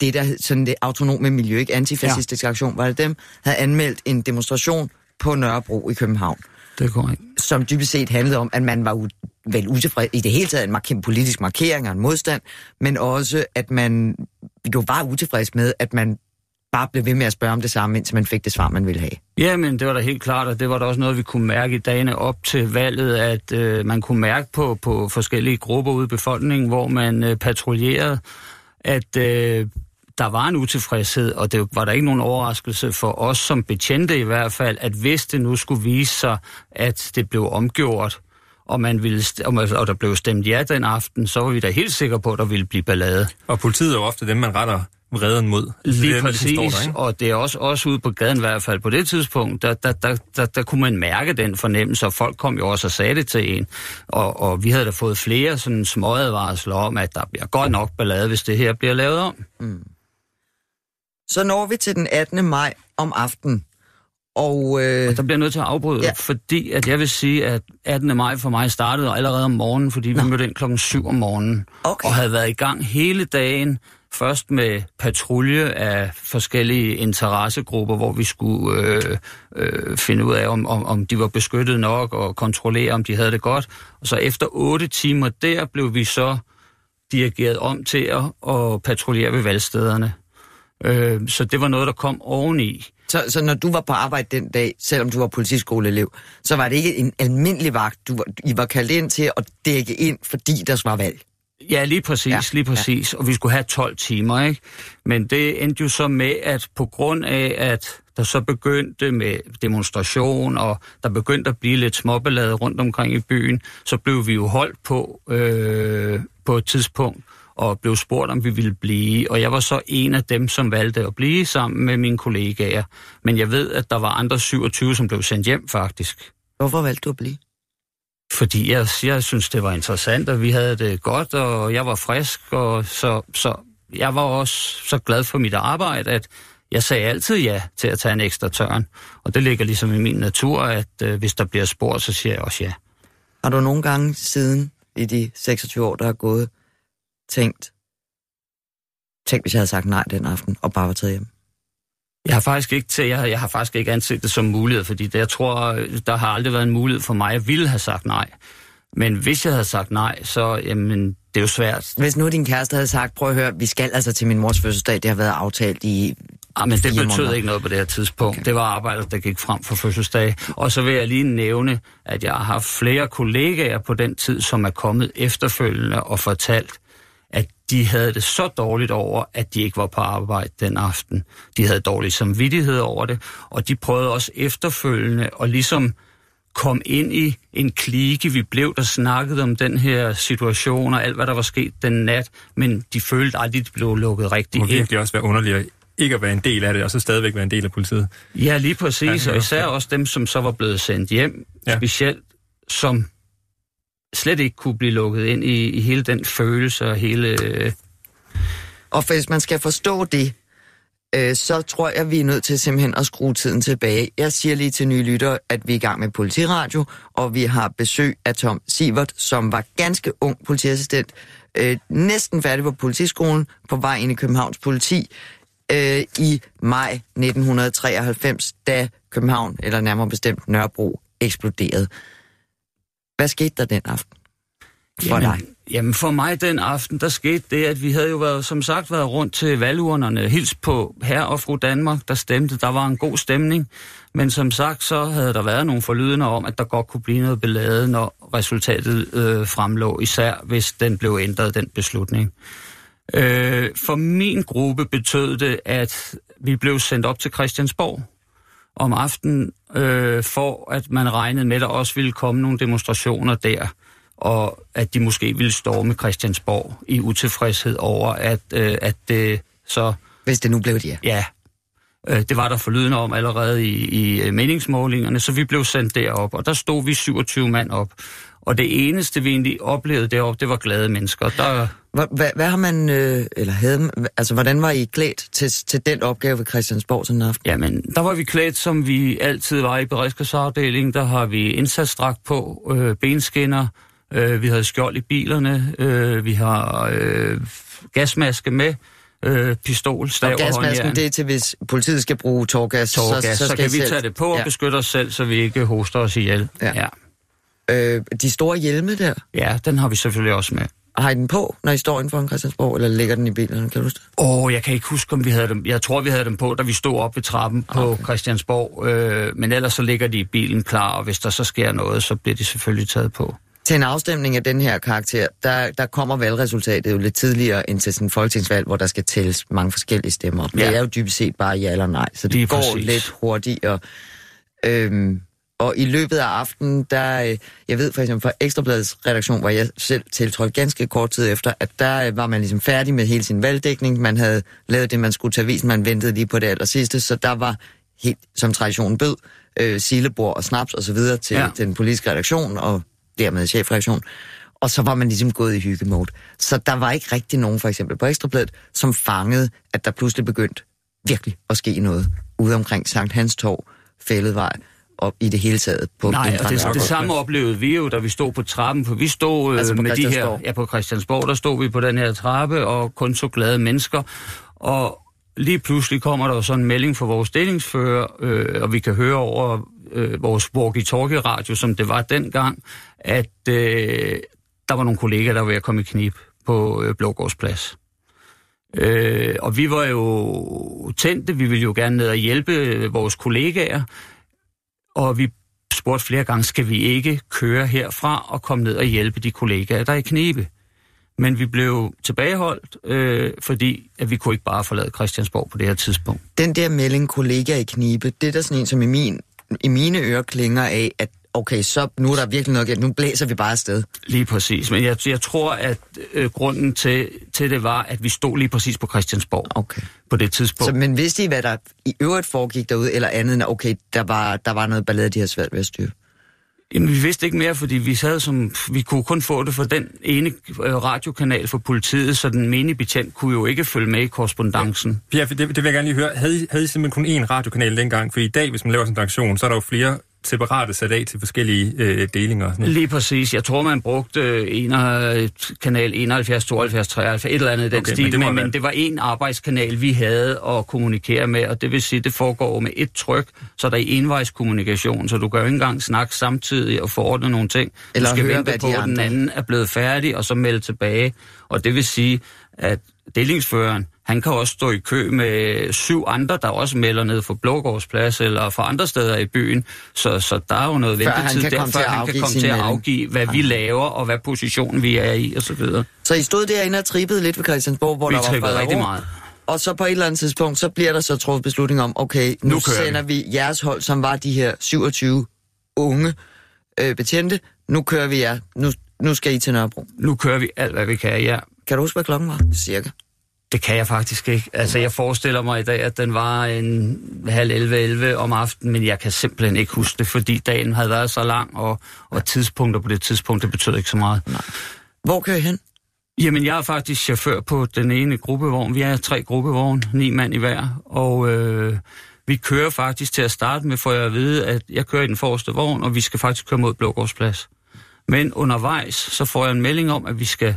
det der sådan det autonome miljø, ikke? Antifascistisk ja. aktion, var det dem, havde anmeldt en demonstration på Nørrebro i København. Det går ikke. Som dybest set handlede om, at man var u- vel utilfreds, i det hele taget en mark- politisk markering og en modstand, men også, at man jo var utilfreds med, at man bare blev ved med at spørge om det samme, indtil man fik det svar, man ville have. Ja, men det var da helt klart, og det var da også noget, vi kunne mærke i dagene op til valget, at øh, man kunne mærke på, på forskellige grupper ude i befolkningen, hvor man øh, patruljerede, at øh, der var en utilfredshed, og det var der ikke nogen overraskelse for os som betjente i hvert fald, at hvis det nu skulle vise sig, at det blev omgjort, og, man ville, og der blev stemt ja den aften, så var vi da helt sikre på, at der ville blive ballade. Og politiet er jo ofte dem, man retter vreden mod. Lige det, præcis, ligesom der, og det er også, også ude på gaden i hvert fald på det tidspunkt, der, der, der, der, der kunne man mærke den fornemmelse, og folk kom jo også og sagde det til en. Og, og vi havde da fået flere sådan små advarsler om, at der bliver godt nok ballade, hvis det her bliver lavet om. Mm. Så når vi til den 18. maj om aftenen. Og, øh... og der bliver nødt til at afbryde, ja. fordi at jeg vil sige, at 18. maj for mig startede allerede om morgenen, fordi Nå. vi mødte ind klokken 7 om morgenen, okay. og havde været i gang hele dagen, først med patrulje af forskellige interessegrupper, hvor vi skulle øh, øh, finde ud af, om, om, om de var beskyttet nok, og kontrollere, om de havde det godt. Og så efter otte timer der blev vi så dirigeret om til at, at patruljere ved valgstederne. Øh, så det var noget, der kom oveni. Så, så når du var på arbejde den dag, selvom du var politiskoleelev, så var det ikke en almindelig vagt, du var, I var kaldt ind til at dække ind, fordi der var valg? Ja, lige præcis, ja, lige præcis. Ja. Og vi skulle have 12 timer, ikke? Men det endte jo så med, at på grund af, at der så begyndte med demonstration, og der begyndte at blive lidt småballade rundt omkring i byen, så blev vi jo holdt på øh, på et tidspunkt, og blev spurgt, om vi ville blive. Og jeg var så en af dem, som valgte at blive sammen med mine kollegaer. Men jeg ved, at der var andre 27, som blev sendt hjem faktisk. Hvorfor valgte du at blive? Fordi jeg, jeg synes, det var interessant, og vi havde det godt, og jeg var frisk, og så, så jeg var også så glad for mit arbejde, at jeg sagde altid ja til at tage en ekstra tørn. Og det ligger ligesom i min natur, at øh, hvis der bliver spurgt, så siger jeg også ja. Har du nogle gange siden i de 26 år, der er gået, tænkt, tænk hvis jeg havde sagt nej den aften, og bare var taget hjem? Jeg har faktisk ikke til, jeg, jeg har faktisk ikke anset det som mulighed, fordi det, jeg tror, der har aldrig været en mulighed for mig. Jeg ville have sagt nej. Men hvis jeg havde sagt nej, så jamen, det er jo svært. Hvis nu din kæreste havde sagt, prøv at høre, vi skal altså til min mors fødselsdag, det har været aftalt i Ja, ah, men det betød måneder. ikke noget på det her tidspunkt. Okay. Det var arbejdet, der gik frem for fødselsdag. Og så vil jeg lige nævne, at jeg har haft flere kollegaer på den tid, som er kommet efterfølgende og fortalt, de havde det så dårligt over, at de ikke var på arbejde den aften. De havde dårlig samvittighed over det, og de prøvede også efterfølgende at ligesom kom ind i en klike. Vi blev der snakket om den her situation og alt, hvad der var sket den nat, men de følte aldrig, at de blev lukket rigtigt ind. Det må virkelig også være underligt ikke at være en del af det, og så stadigvæk være en del af politiet. Ja, lige præcis, ja, og især også dem, som så var blevet sendt hjem, ja. specielt som slet ikke kunne blive lukket ind i, i hele den følelse og hele... Øh... Og hvis man skal forstå det, øh, så tror jeg, vi er nødt til simpelthen at skrue tiden tilbage. Jeg siger lige til nye lytter, at vi er i gang med politiradio, og vi har besøg af Tom Sivert, som var ganske ung politiassistent, øh, næsten færdig på politiskolen, på vej ind i Københavns politi øh, i maj 1993, da København, eller nærmere bestemt Nørrebro, eksploderede. Hvad skete der den aften for jamen, dig? Jamen for mig den aften, der skete det, at vi havde jo været, som sagt været rundt til valgurnerne, hils på herre og fru Danmark, der stemte. Der var en god stemning, men som sagt, så havde der været nogle forlydende om, at der godt kunne blive noget beladet, når resultatet øh, fremlå, især hvis den blev ændret, den beslutning. Øh, for min gruppe betød det, at vi blev sendt op til Christiansborg om aftenen, øh, for at man regnede med, at der også ville komme nogle demonstrationer der, og at de måske ville storme Christiansborg i utilfredshed over, at, øh, at det så... Hvis det nu blev det, ja. Ja. Øh, det var der forlydende om allerede i, i øh, meningsmålingerne, så vi blev sendt derop, og der stod vi 27 mand op. Og det eneste, vi egentlig oplevede deroppe, det var glade mennesker. Der... Hvad, hvad har man, øh, eller havde, altså hvordan var I klædt til, til den opgave ved Christiansborg sådan en aften? Jamen, der var vi klædt, som vi altid var i beredskabsafdelingen. Der har vi indsatsdragt på, øh, benskinner, øh, vi havde skjold i bilerne, øh, vi har øh, gasmaske med, øh, pistol, stav og, gasmasken, det er til, hvis politiet skal bruge tårgas, tårgas så, så, så kan vi tage det på og ja. beskytte os selv, så vi ikke hoster os ihjel. Ja. ja. Øh, de store hjelme der? Ja, den har vi selvfølgelig også med. Har I den på, når I står inden for en Christiansborg, eller ligger den i bilen? Kan du huske Åh, oh, jeg kan ikke huske, om vi havde dem. Jeg tror, vi havde dem på, da vi stod op ved trappen på okay. Christiansborg. Øh, men ellers så ligger de i bilen klar, og hvis der så sker noget, så bliver de selvfølgelig taget på. til en afstemning af den her karakter, der, der kommer valgresultatet jo lidt tidligere end til sådan en folketingsvalg, hvor der skal tælles mange forskellige stemmer. Ja. Det er jo dybest set bare ja eller nej, så det Lige går præcis. lidt hurtigere. Øhm, og i løbet af aftenen, der, øh, jeg ved for eksempel fra Ekstrabladets redaktion, hvor jeg selv tiltrådte ganske kort tid efter, at der øh, var man ligesom færdig med hele sin valgdækning. Man havde lavet det, man skulle tage avisen, man ventede lige på det aller sidste, så der var helt som traditionen bød, øh, silebord og snaps og så videre til, Ja. den politiske redaktion og dermed chefredaktion. Og så var man ligesom gået i hyggemode. Så der var ikke rigtig nogen, for eksempel på Ekstrabladet, som fangede, at der pludselig begyndte virkelig at ske noget ude omkring Sankt Hans Torv, Fælledvej og i det hele taget på Nej, og det, det samme oplevede vi jo, da vi stod på trappen, for vi stod øh, Altså på med de her... Ja, på Christiansborg, der stod vi på den her trappe, og kun så glade mennesker. Og lige pludselig kommer der sådan en melding fra vores delingsfører, øh, og vi kan høre over øh, vores walkie-talkie-radio, som det var dengang, at øh, der var nogle kollegaer, der var ved at komme i knib på øh, Blågårdsplads. Øh, og vi var jo tændte, vi ville jo gerne ned og hjælpe øh, vores kollegaer, og vi spurgte flere gange, skal vi ikke køre herfra og komme ned og hjælpe de kollegaer, der er i knibe? Men vi blev tilbageholdt, øh, fordi at vi kunne ikke bare forlade Christiansborg på det her tidspunkt. Den der melding, kollega i knibe, det er der sådan en, som i, min, i mine ører klinger af, at okay, så nu er der virkelig noget galt. Nu blæser vi bare afsted. Lige præcis. Men jeg, jeg tror, at øh, grunden til, til det var, at vi stod lige præcis på Christiansborg Okay. på det tidspunkt. Så, men vidste I, hvad der i øvrigt foregik derude, eller andet end, okay, der var, der var noget ballade, de havde svært ved at styre? Jamen, vi vidste ikke mere, fordi vi sad som, vi kunne kun få det for den ene øh, radiokanal for politiet, så den menige betjent kunne jo ikke følge med i korrespondancen. Ja, det, det vil jeg gerne lige høre. Havde I, havde I simpelthen kun én radiokanal dengang? For i dag, hvis man laver sådan en aktion, så er der jo flere separate sat af til forskellige øh, delinger. Sådan. Lige præcis. Jeg tror, man brugte øh, en, kanal 71, 72, 73, et eller andet i den Okay, stil, men det men, være- men det var en arbejdskanal, vi havde at kommunikere med, og det vil sige, det foregår med et tryk, så der er envejskommunikation, så du kan jo ikke engang snakke samtidig og forordne nogle ting. Eller du skal høre, vente hvad på, de at den anden er blevet færdig, og så melde tilbage. Og det vil sige, at delingsføreren, han kan også stå i kø med syv andre, der også melder ned for Blågårdsplads eller fra andre steder i byen. Så, så der er jo noget Før han ventetid kan der, komme til at han kan komme til at afgive, hvad vi laver, og hvad position vi er i, og så videre. Så I stod derinde og trippede lidt ved Christiansborg, hvor Vi der var fred og rigtig meget. Og så på et eller andet tidspunkt, så bliver der så truffet beslutning om, okay, nu, Nu sender vi. vi jeres hold, som var de her 27 unge øh, betjente. Nu kører vi jer. Nu, nu skal I til Nørrebro. Nu kører vi alt, hvad vi kan, ja. Kan du huske, hvad klokken var? Cirka. Det kan jeg faktisk ikke. Altså, jeg forestiller mig i dag, at den var en halv 11-11 om aftenen, men jeg kan simpelthen ikke huske det, fordi dagen havde været så lang, og, og tidspunkter på det tidspunkt, det betød ikke så meget. Hvor kører I hen? Jamen, jeg er faktisk chauffør på den ene gruppevogn. Vi er tre gruppevogne, ni mand i hver, og øh, vi kører faktisk til at starte med, for jeg at vide, at jeg kører i den forreste vogn, og vi skal faktisk køre mod Blågårdsplads. Men undervejs, så får jeg en melding om, at vi skal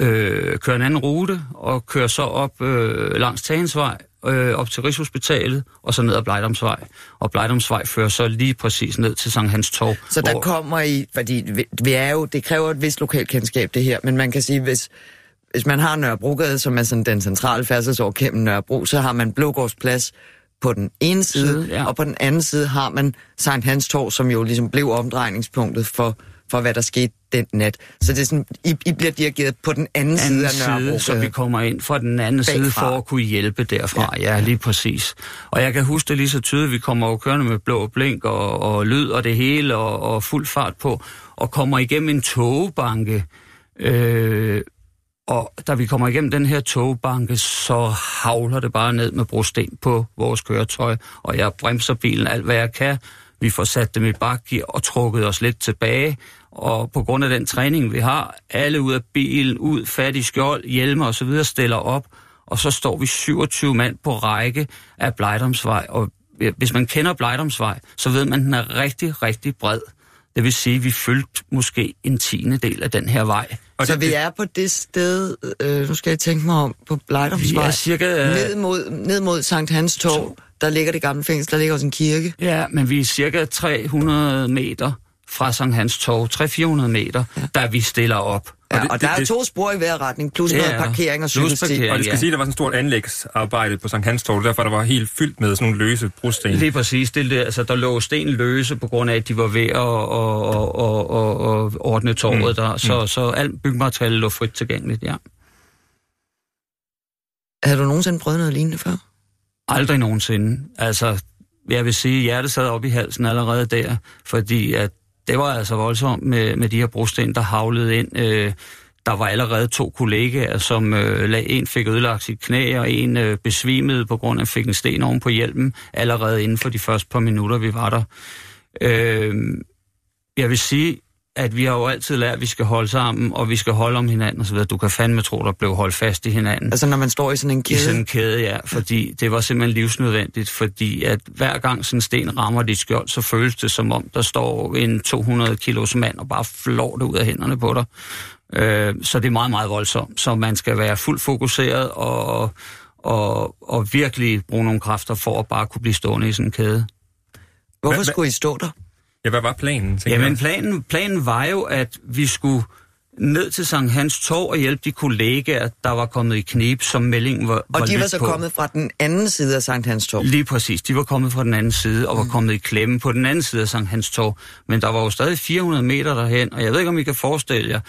øh, køre en anden rute, og køre så op øh, langs Tagensvej, øh, op til Rigshospitalet, og så ned ad Blejdomsvej. Og Blejdomsvej fører så lige præcis ned til Sankt Hans Torv. Så der hvor- kommer I, fordi vi, vi er jo, det kræver et vist lokalkendskab det her, men man kan sige, hvis, hvis man har Nørrebrogade, som er sådan den centrale færdselsår gennem Nørrebro, så har man Blågårdsplads på den ene side, Side, ja. og på den anden side har man Sankt Hans Torv, som jo ligesom blev omdrejningspunktet for, for hvad der skete den nat. Så det er sådan, I, I bliver dirigeret på den anden, anden side af Nørrebro. så vi kommer ind fra den anden Bagfra. side for at kunne hjælpe derfra. Ja, ja, lige præcis. Og jeg kan huske det lige så tydeligt, vi kommer jo kørende med blå blink og, og lyd og det hele og, og fuld fart på, og kommer igennem en togbanke. Øh, og da vi kommer igennem den her togbanke, så havler det bare ned med brosten på vores køretøj, og jeg bremser bilen alt, hvad jeg kan. Vi får sat dem i bakgear og trukket os lidt tilbage, og på grund af den træning, vi har, alle ud af bilen, ud, fat i skjold, hjelme og så videre, stiller op, og så står vi 27 mand på række af Blejdomsvej, og hvis man kender Blejdomsvej, så ved man, at den er rigtig, rigtig bred. Det vil sige, at vi fyldte måske en tiende del af den her vej. Og så det- vi er på det sted, øh, nu skal jeg tænke mig om, på Blejdomsvej. Vi er cirka, øh, Ned mod, ned mod Sankt Hans Torv, der ligger det gamle fængsel, der ligger også en kirke. Ja, men vi er cirka 300 meter fra Sankt Hans Torv, 300-400 meter, ja. der vi stiller op. Ja, og, det, og der det, er to spor i hver retning, plus ja, noget parkering og cykelsti. Og det skal ja. sige, at der var sådan et stort anlægsarbejde på Sankt Hans Torv, derfor der var helt fyldt med sådan nogle løse brosten. Lige præcis. Det, altså, der lå sten løse på grund af, at de var ved at og, og, og, og, og ordne torvet mm. der. Så, mm. så alt byggemateriale lå frit tilgængeligt, ja. Har du nogensinde prøvet noget lignende før? Aldrig nogensinde. Altså, jeg vil sige, at hjertet sad op i halsen allerede der, fordi at det var altså voldsomt med, med de her brosten, der havlede ind. Øh, der var allerede to kollegaer, som øh, en fik ødelagt sit knæ, og en øh, besvimede på grund af, at fik en sten oven på hjelmen, allerede inden for de første par minutter, vi var der. Øh, jeg vil sige, at vi har jo altid lært, at vi skal holde sammen, og vi skal holde om hinanden osv. Du kan fandme tro, der blev holdt fast i hinanden. Altså når man står i sådan en kæde? I sådan en kæde, ja. Fordi det var simpelthen livsnødvendigt, fordi at hver gang sådan en sten rammer dit skjold, så føles det som om, der står en 200 kilos mand og bare flår det ud af hænderne på dig. Øh, så det er meget, meget voldsomt. Så man skal være fuldt fokuseret og, og, og virkelig bruge nogle kræfter for at bare kunne blive stående i sådan en kæde. Hvorfor skulle I stå der? Ja, hvad var planen? Jamen, planen, planen var jo, at vi skulle ned til Sankt Hans Torv og hjælpe de kollegaer, der var kommet i knib, som meldingen var Og de var, var så på. kommet fra den anden side af Sankt Hans Torv? Lige præcis. De var kommet fra den anden side og var mm. kommet i klemme på den anden side af Sankt Hans Torv. Men der var jo stadig 400 meter derhen, og jeg ved ikke, om I kan forestille jer,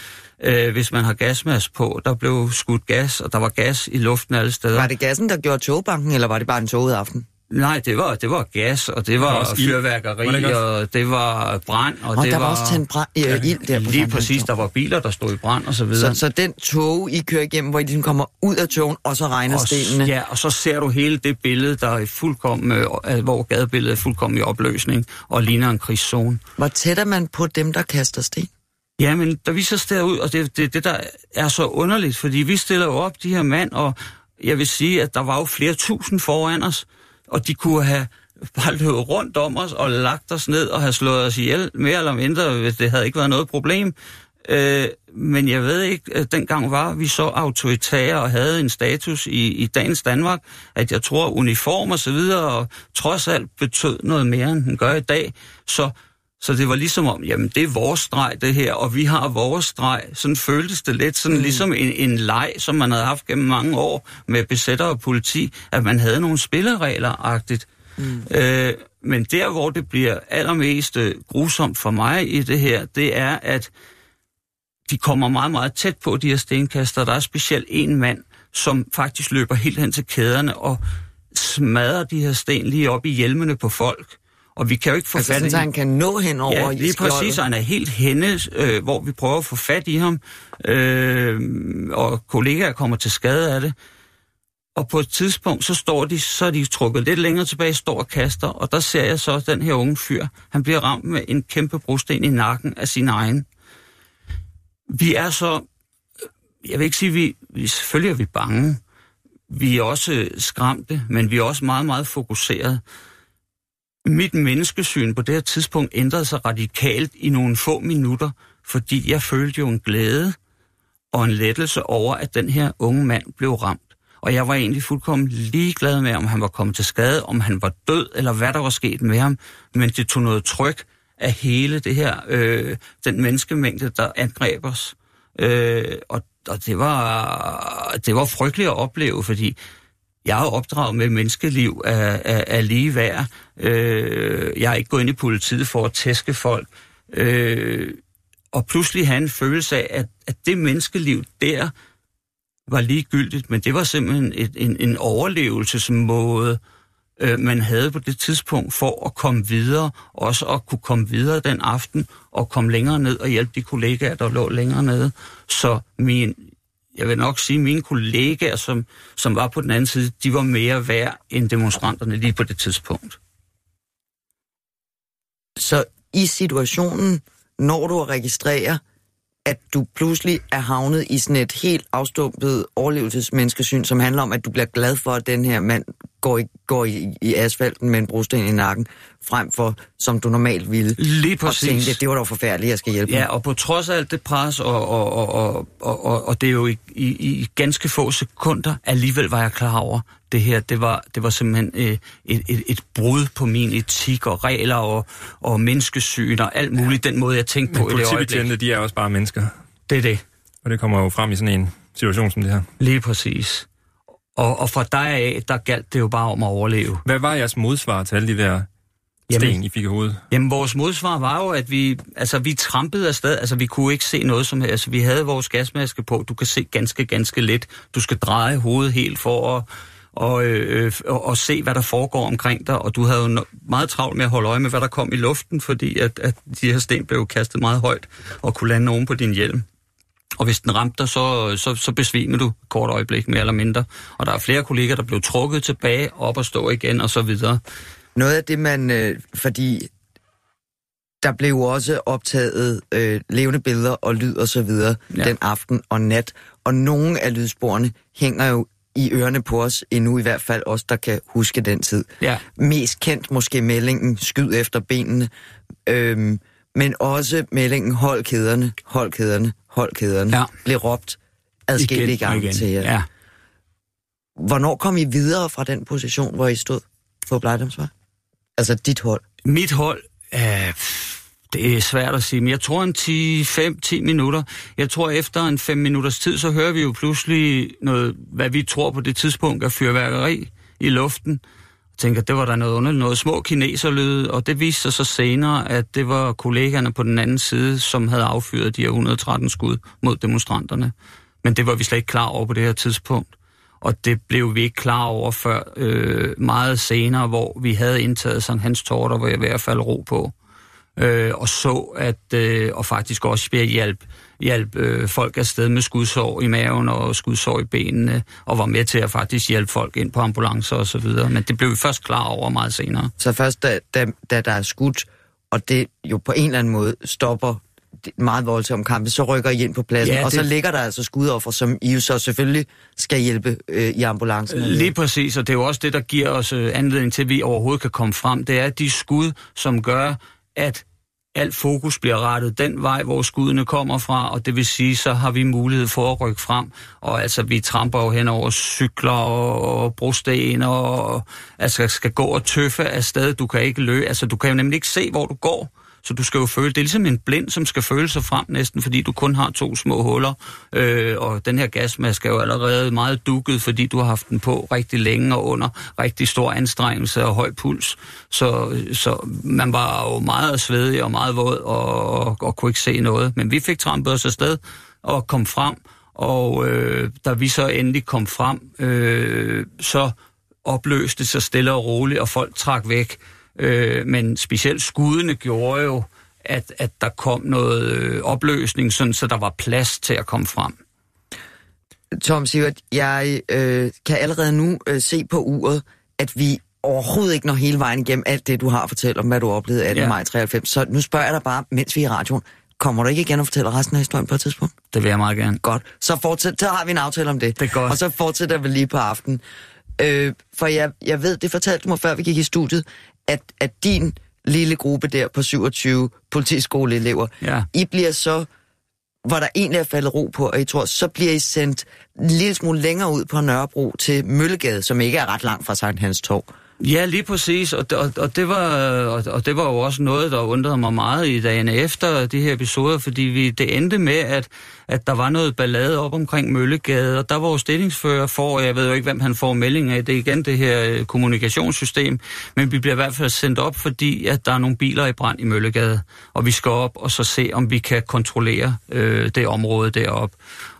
øh, hvis man har gasmas på, der blev skudt gas, og der var gas i luften alle steder. Var det gassen, der gjorde togbanken, eller var det bare en toget aften? Nej, det var, det var gas, og det var, var fyrværkeri, det og det var brand. Og, og det der var, var også tændt brand, øh, ild der på Lige præcis, der var biler, der stod i brand og så videre. Så, så den tog, I kører igennem, hvor I ligesom kommer ud af togen, og så regner og, stenene? Ja, og så ser du hele det billede, der er fuldkommen, øh, hvor gadebilledet er fuldkommen i opløsning, og ligner en krigszone. Hvor tæt er man på dem, der kaster sten? Ja, men da vi så stiller ud, og det er det, det, der er så underligt, fordi vi stiller jo op, de her mand, og jeg vil sige, at der var jo flere tusind foran os, og de kunne have bare løbet rundt om os og lagt os ned og have slået os ihjel, mere eller mindre, hvis det havde ikke været noget problem. Øh, men jeg ved ikke, at dengang var vi så autoritære og havde en status i, i dagens Danmark, at jeg tror, uniform og så videre, og trods alt betød noget mere, end den gør i dag. Så, så det var ligesom om, jamen det er vores streg det her, og vi har vores streg. Sådan føltes det lidt, sådan mm. ligesom en, en leg, som man havde haft gennem mange år med besætter og politi, at man havde nogle spilleregler-agtigt. Mm. Øh, men der, hvor det bliver allermest øh, grusomt for mig i det her, det er, at de kommer meget, meget tæt på, de her stenkaster. Der er specielt en mand, som faktisk løber helt hen til kæderne og smadrer de her sten lige op i hjelmene på folk. Og vi kan jo ikke få altså, fat i ham. han kan nå hen over Ja, lige præcis. Han er helt henne, øh, hvor vi prøver at få fat i ham. Øh, og kollegaer kommer til skade af det. Og på et tidspunkt, så står de, så er de trukket lidt længere tilbage, står og kaster, og der ser jeg så den her unge fyr. Han bliver ramt med en kæmpe brosten i nakken af sin egen. Vi er så, jeg vil ikke sige, vi, vi selvfølgelig er vi bange. Vi er også skræmte, men vi er også meget, meget fokuseret. Mit menneskesyn på det her tidspunkt ændrede sig radikalt i nogle få minutter, fordi jeg følte jo en glæde og en lettelse over, at den her unge mand blev ramt. Og jeg var egentlig fuldkommen ligeglad med, om han var kommet til skade, om han var død, eller hvad der var sket med ham. Men det tog noget tryk af hele det her, øh, den menneskemængde, der angreb os. Øh, og, og det var, det var frygteligt at opleve, fordi jeg har opdraget med menneskeliv af, af, af lige værd. Øh, jeg er ikke gået ind i politiet for at tæske folk. Øh, og pludselig have en følelse af, at, at det menneskeliv der var ligegyldigt, men det var simpelthen et, en, en overlevelsesmåde, øh, man havde på det tidspunkt for at komme videre, også at kunne komme videre den aften og komme længere ned og hjælpe de kollegaer, der lå længere nede. Så min, jeg vil nok sige, at mine kollegaer, som, som var på den anden side, de var mere værd end demonstranterne lige på det tidspunkt. Så i situationen, når du registrerer, at du pludselig er havnet i sådan et helt afstumpet overlevelsesmenneskesyn, som handler om, at du bliver glad for, at den her mand går i, går i, i asfalten med en brosten i nakken, frem for, som du normalt ville. Lige præcis. Og tænkte, det var da forfærdeligt, jeg skal hjælpe Ja, og på trods af alt det pres, og, og, og, og, og, og det er jo i, i, i ganske få sekunder, alligevel var jeg klar over, det her, det var, det var simpelthen øh, et, et, et brud på min etik og regler og, og menneskesyn og alt muligt, den måde, jeg tænkte på i det øjeblik. politibetjente, de er også bare mennesker. Det er det. Og det kommer jo frem i sådan en situation som det her. Lige præcis. Og, og fra dig af, der galt det jo bare om at overleve. Hvad var jeres modsvar til alle de der sten, Jamen- I fik i hovedet? Jamen, vores modsvar var jo, at vi, altså, vi trampede afsted. Altså, vi kunne ikke se noget som helst. Altså, vi havde vores gasmaske på. Du kan se ganske, ganske lidt. Du skal dreje hovedet helt for at og, øh, og, og se, hvad der foregår omkring dig. Og du havde jo meget travlt med at holde øje med, hvad der kom i luften, fordi at, at de her sten blev kastet meget højt og kunne lande oven på din hjelm. Og hvis den ramte dig, så, så, så besvimer du kort øjeblik, mere eller mindre. Og der er flere kolleger, der blev trukket tilbage, op og stå igen, og så videre. Noget af det, man... Øh, fordi der blev også optaget øh, levende billeder og lyd og så videre ja. den aften og nat. Og nogle af lydsporene hænger jo i ørerne på os, endnu i hvert fald os, der kan huske den tid. Ja. Mest kendt måske meldingen, skyd efter benene, øhm, men også meldingen, hold kæderne, hold kæderne, hold kæderne, Ja. blev råbt adskillige gange igen. til jer. Ja. Hvornår kom I videre fra den position, hvor I stod på Blejdomsvej? Altså dit hold. Mit hold, øh, det er svært at sige, men jeg tror en 10-5-10 minutter. Jeg tror efter en 5 minutters tid, så hører vi jo pludselig noget, hvad vi tror på det tidspunkt er fyrværkeri i luften tænker, det var der noget underligt, noget små kineserlyde, og det viste sig så senere, at det var kollegaerne på den anden side, som havde affyret de her 113 skud mod demonstranterne. Men det var vi slet ikke klar over på det her tidspunkt. Og det blev vi ikke klar over før øh, meget senere, hvor vi havde indtaget Sankt Hans Tår, hvor var jeg ved at ro på. Øh, og så, at øh, og faktisk også ved at hjælpe, hjælpe øh, folk afsted med skudsår i maven og skudsår i benene, og var med til at faktisk hjælpe folk ind på ambulancer og så videre. Men det blev vi først klar over meget senere. Så først, da, da, da der er skudt, og det jo på en eller anden måde stopper meget voldsomt kamp, så rykker I ind på pladsen, Ja, og så ligger der altså skudoffer, som I jo så selvfølgelig skal hjælpe øh, i ambulancen. Lige præcis, og det er jo også det, der giver os øh, anledning til, at vi overhovedet kan komme frem. Det er de skud, som gør, at alt fokus bliver rettet den vej, hvor skuddene kommer fra, og det vil sige, så har vi mulighed for at rykke frem. Og altså, vi tramper jo hen over cykler og, og brosten, og altså, skal gå og tøffe afsted. Du kan ikke løbe, altså, du kan jo nemlig ikke se, hvor du går. Så du skal jo føle, det er ligesom en blind, som skal føle sig frem næsten, fordi du kun har to små huller. Øh, og den her gasmaske er jo allerede meget dukket, fordi du har haft den på rigtig længe og under rigtig stor anstrengelse og høj puls. Så, så man var jo meget svedig og meget våd og, og, og kunne ikke se noget. Men vi fik trampet os afsted og kom frem, og øh, da vi så endelig kom frem, øh, så opløste sig stille og roligt, og folk trak væk. Øh, men specielt skuddene gjorde jo, at, at der kom noget øh, opløsning, sådan, så der var plads til at komme frem. Tom Sivert, jeg øh, kan allerede nu øh, se på uret, at vi overhovedet ikke når hele vejen igennem alt det, du har at fortælle om, hvad du oplevede 18. Ja. Maj 93. Så nu spørger jeg dig bare, mens vi er i radioen, kommer du ikke igen og fortæller resten af historien på et tidspunkt? Det vil jeg meget gerne. Godt. Så, fortsæt, så har vi en aftale om det. Det er godt. Og så fortsætter vi lige på aften. Øh, for jeg, jeg ved, det fortalte du mig, før vi gik i studiet, at, at din lille gruppe der på 27 politiskoleelever, Ja. I bliver så, hvor der egentlig er faldet ro på, og I tror, så bliver I sendt en lille smule længere ud på Nørrebro til Møllegade, som ikke er ret langt fra Sankt Hans Torv. Ja, lige præcis, og, og, og, det var, og, og det var jo også noget, der undrede mig meget i dagene efter de her episoder, fordi vi, det endte med, at, at der var noget ballade op omkring Møllegade, og der var jo stillingsfører for, jeg ved jo ikke, hvem han får melding af, det er igen det her øh, kommunikationssystem, men vi bliver i hvert fald sendt op, fordi at der er nogle biler i brand i Møllegade, og vi skal op og så se, om vi kan kontrollere øh, det område deroppe.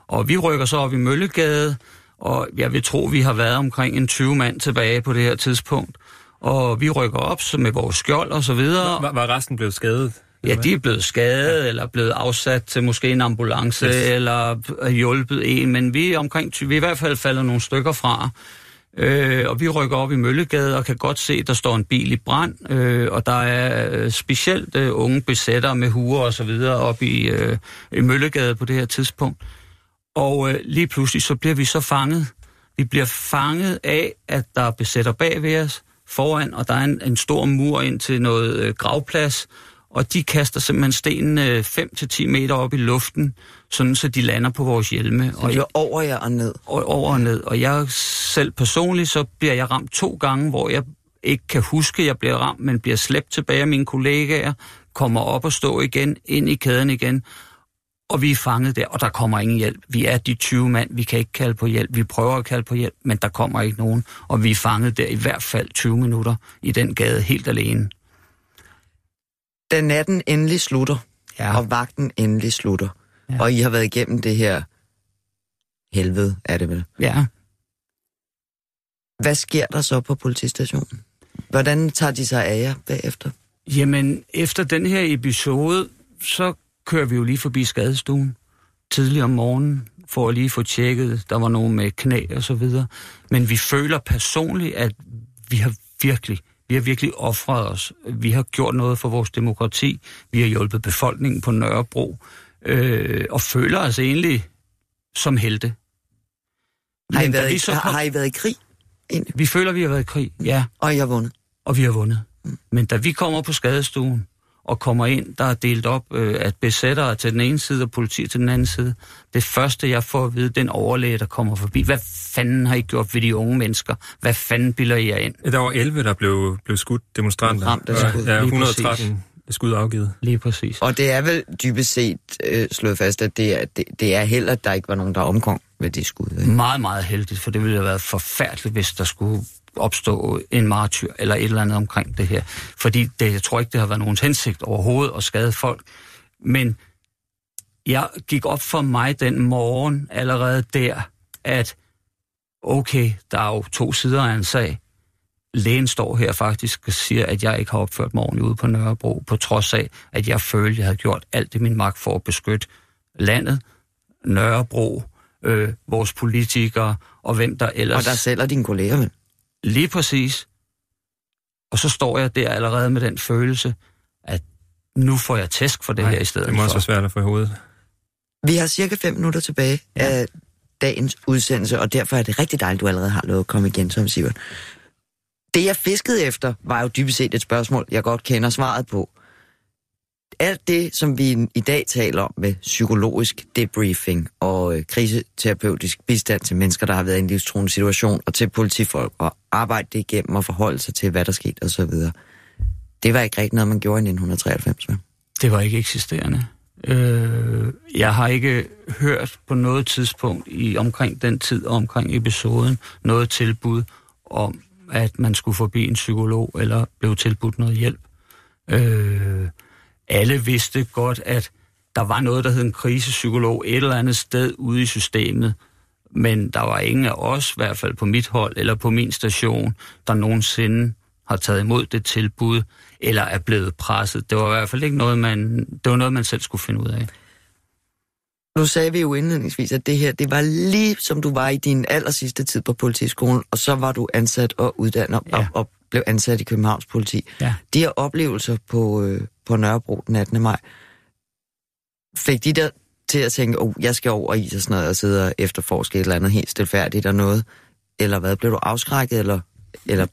Og vi rykker så op i Møllegade, og jeg vil tro, vi har været omkring en 20 mand tilbage på det her tidspunkt. Og vi rykker op så med vores skjold og så videre. Var, var resten blevet skadet? Ja, de er blevet skadet, ja. eller blevet afsat til måske en ambulance, Yes. eller er hjulpet en, men vi er omkring, vi er i hvert fald faldet nogle stykker fra. Øh, og vi rykker op i Møllegade og kan godt se, at der står en bil i brand, øh, og der er øh, specielt øh, unge besættere med huer og så videre op i, øh, i Møllegade på det her tidspunkt. Og øh, lige pludselig så bliver vi så fanget Vi bliver fanget af, at der besætter bag ved os foran, og der er en, en stor mur ind til noget øh, gravplads, og de kaster simpelthen stenene 5-10 meter op i luften, sådan så de lander på vores hjelme. Så og jeg, over jer og ned? Og, over og ned. Og jeg selv personligt, så bliver jeg ramt to gange, hvor jeg ikke kan huske, at jeg bliver ramt, men bliver slæbt tilbage af mine kollegaer, kommer op og står igen, ind i kæden igen, og vi er fanget der, og der kommer ingen hjælp. Vi er de 20 mand, vi kan ikke kalde på hjælp. Vi prøver at kalde på hjælp, men der kommer ikke nogen, og vi er fanget der i hvert fald 20 minutter i den gade helt alene. Da natten endelig slutter, ja. og vagten endelig slutter, ja. og I har været igennem det her helvede, er det vel? Ja. Hvad sker der så på politistationen? Hvordan tager de sig af jer bagefter? Jamen, efter den her episode, så kører vi jo lige forbi skadestuen tidligere om morgenen, for at lige få tjekket, der var nogen med knæ og så videre. Men vi føler personligt, at vi har virkelig, vi har virkelig offret os. Vi har gjort noget for vores demokrati. Vi har hjulpet befolkningen på Nørrebro. Øh, og føler os egentlig som helte. Har I, været, i, så kom, har I været i krig? Vi føler, vi har været i krig, ja. Og I har vundet? Og vi har vundet. Mm. Men da vi kommer på skadestuen, og kommer ind, der er delt op, øh, at besættere til den ene side og politi til den anden side. Det første, jeg får at vide, den overlæge, der kommer forbi. Hvad fanden har I gjort ved de unge mennesker? Hvad fanden bilder I jer ind? Der var 11, der blev, blev skudt demonstranter. Ramt af skud. Ja, 113 skud afgivet. Lige præcis. Og det er vel dybest set øh, slået fast, at det er, det, det er held, at der ikke var nogen, der omkom ved de skud. Ikke? Meget, meget heldigt, for det ville have været forfærdeligt, hvis der skulle opstå en martyr eller et eller andet omkring det her. Fordi det, jeg tror ikke, det har været nogens hensigt overhovedet at skade folk. Men jeg gik op for mig den morgen allerede der, at okay, der er jo to sider af en sag. Lægen står her faktisk og siger, at jeg ikke har opført mig ordentligt ude på Nørrebro, på trods af, at jeg følte, at jeg havde gjort alt i min magt for at beskytte landet, Nørrebro, øh, vores politikere og hvem der ellers... Og der selv og dine kolleger, vel? Lige præcis. Og så står jeg der allerede med den følelse, at nu får jeg tæsk for det Nej, her i stedet det må også være svært at få i hovedet. Vi har cirka fem minutter tilbage ja. af dagens udsendelse, og derfor er det rigtig dejligt, at du allerede har lovet at komme igen, som Sivert. Det, jeg fiskede efter, var jo dybest set et spørgsmål, jeg godt kender svaret på alt det, som vi i dag taler om med psykologisk debriefing og øh, kriseterapeutisk bistand til mennesker, der har været i en livstruende situation, og til politifolk, og arbejde det igennem og forholde sig til, hvad der skete osv., det var ikke rigtig noget, man gjorde i 1993, med. Det var ikke eksisterende. Øh, jeg har ikke hørt på noget tidspunkt i omkring den tid og omkring episoden noget tilbud om, at man skulle forbi en psykolog eller blev tilbudt noget hjælp. Øh, alle vidste godt, at der var noget, der hed en krisepsykolog et eller andet sted ude i systemet, men der var ingen af os, i hvert fald på mit hold eller på min station, der nogensinde har taget imod det tilbud, eller er blevet presset. Det var i hvert fald ikke noget, man, det var noget, man selv skulle finde ud af. Nu sagde vi jo indledningsvis, at det her, det var lige som du var i din aller sidste tid på politiskolen, og så var du ansat og uddannet ja. og, og blev ansat i Københavns politi. Ja. De her oplevelser på, øh, på Nørrebro den 18. maj, fik de der til at tænke, oh, jeg skal over i sådan noget, og sidde og efterforske et eller andet helt stilfærdigt og noget? Eller hvad? Blev du afskrækket, eller, eller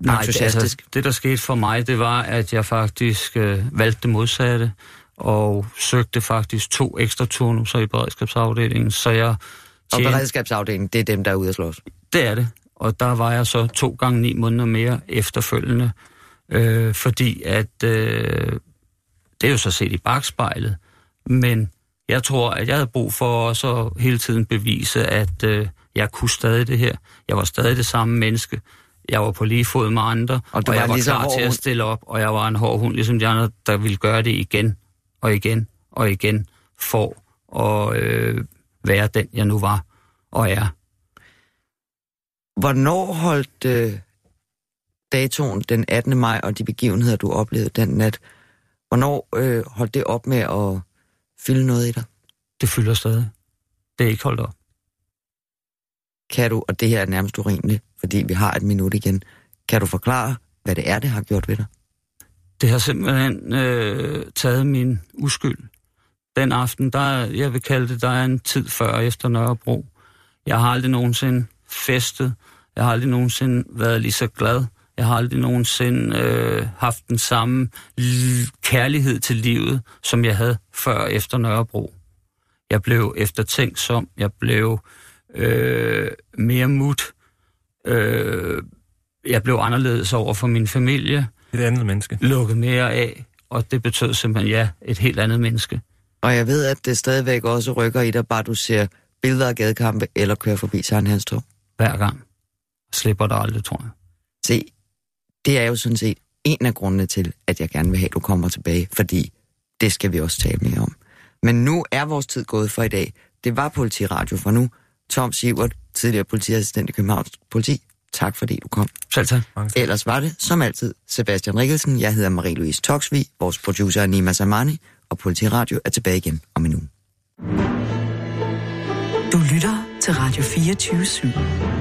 Nej, det, altså, det der skete for mig, det var, at jeg faktisk øh, valgte det modsatte, og søgte faktisk to ekstra turnuser i beredskabsafdelingen, så jeg... Tjente... Og beredskabsafdelingen, det er dem, der er ude at slås? Det er det, og der var jeg så to gange ni måneder mere efterfølgende, øh, fordi at, øh, det er jo så set i bagspejlet, men jeg tror, at jeg havde brug for også at hele tiden bevise, at øh, jeg kunne stadig det her. Jeg var stadig det samme menneske. Jeg var på lige fod med andre, og, og jeg var klar til at stille op, og jeg var en hård hund, ligesom de andre, der ville gøre det igen og igen og igen, for at øh, være den, jeg nu var og er. Hvornår holdt øh, datoen den 18. maj og de begivenheder, du oplevede den nat, hvornår øh, holdt det op med at fylde noget i dig? Det fylder stadig. Det er ikke holdt op. Kan du, og det her er nærmest urimeligt, fordi vi har et minut igen, kan du forklare, hvad det er, det har gjort ved dig? Det har simpelthen øh, taget min uskyld. Den aften, der jeg vil kalde det, der er en tid før efter Nørrebro. Jeg har aldrig nogensinde festet. Jeg har aldrig nogensinde været lige så glad. Jeg har aldrig nogensinde øh, haft den samme kærlighed til livet, som jeg havde før efter Nørrebro. Jeg blev eftertænksom. Jeg blev øh, mere mut. Øh, jeg blev anderledes over for min familie. Et andet menneske. Lukket mere af, og det betød simpelthen, ja, et helt andet menneske. Og jeg ved, at det stadigvæk også rykker i dig, bare du ser billeder af gadekampe eller kører forbi Søren Hanstrup. Hver gang. Slipper der aldrig, tror jeg. Se, det er jo sådan set en af grundene til, at jeg gerne vil have, at du kommer tilbage, fordi det skal vi også tale mere om. Men nu er vores tid gået for i dag. Det var Politiradio for nu. Tom Sivert, tidligere politiassistent i Københavns Politi. Tak fordi du kom. Selv tak. Ellers var det, som altid, Sebastian Rikkelsen. Jeg hedder Marie-Louise Toksvig. Vores producer er Nima Samani. Og Politiradio er tilbage igen om en uge. Du lytter til Radio 24 /7.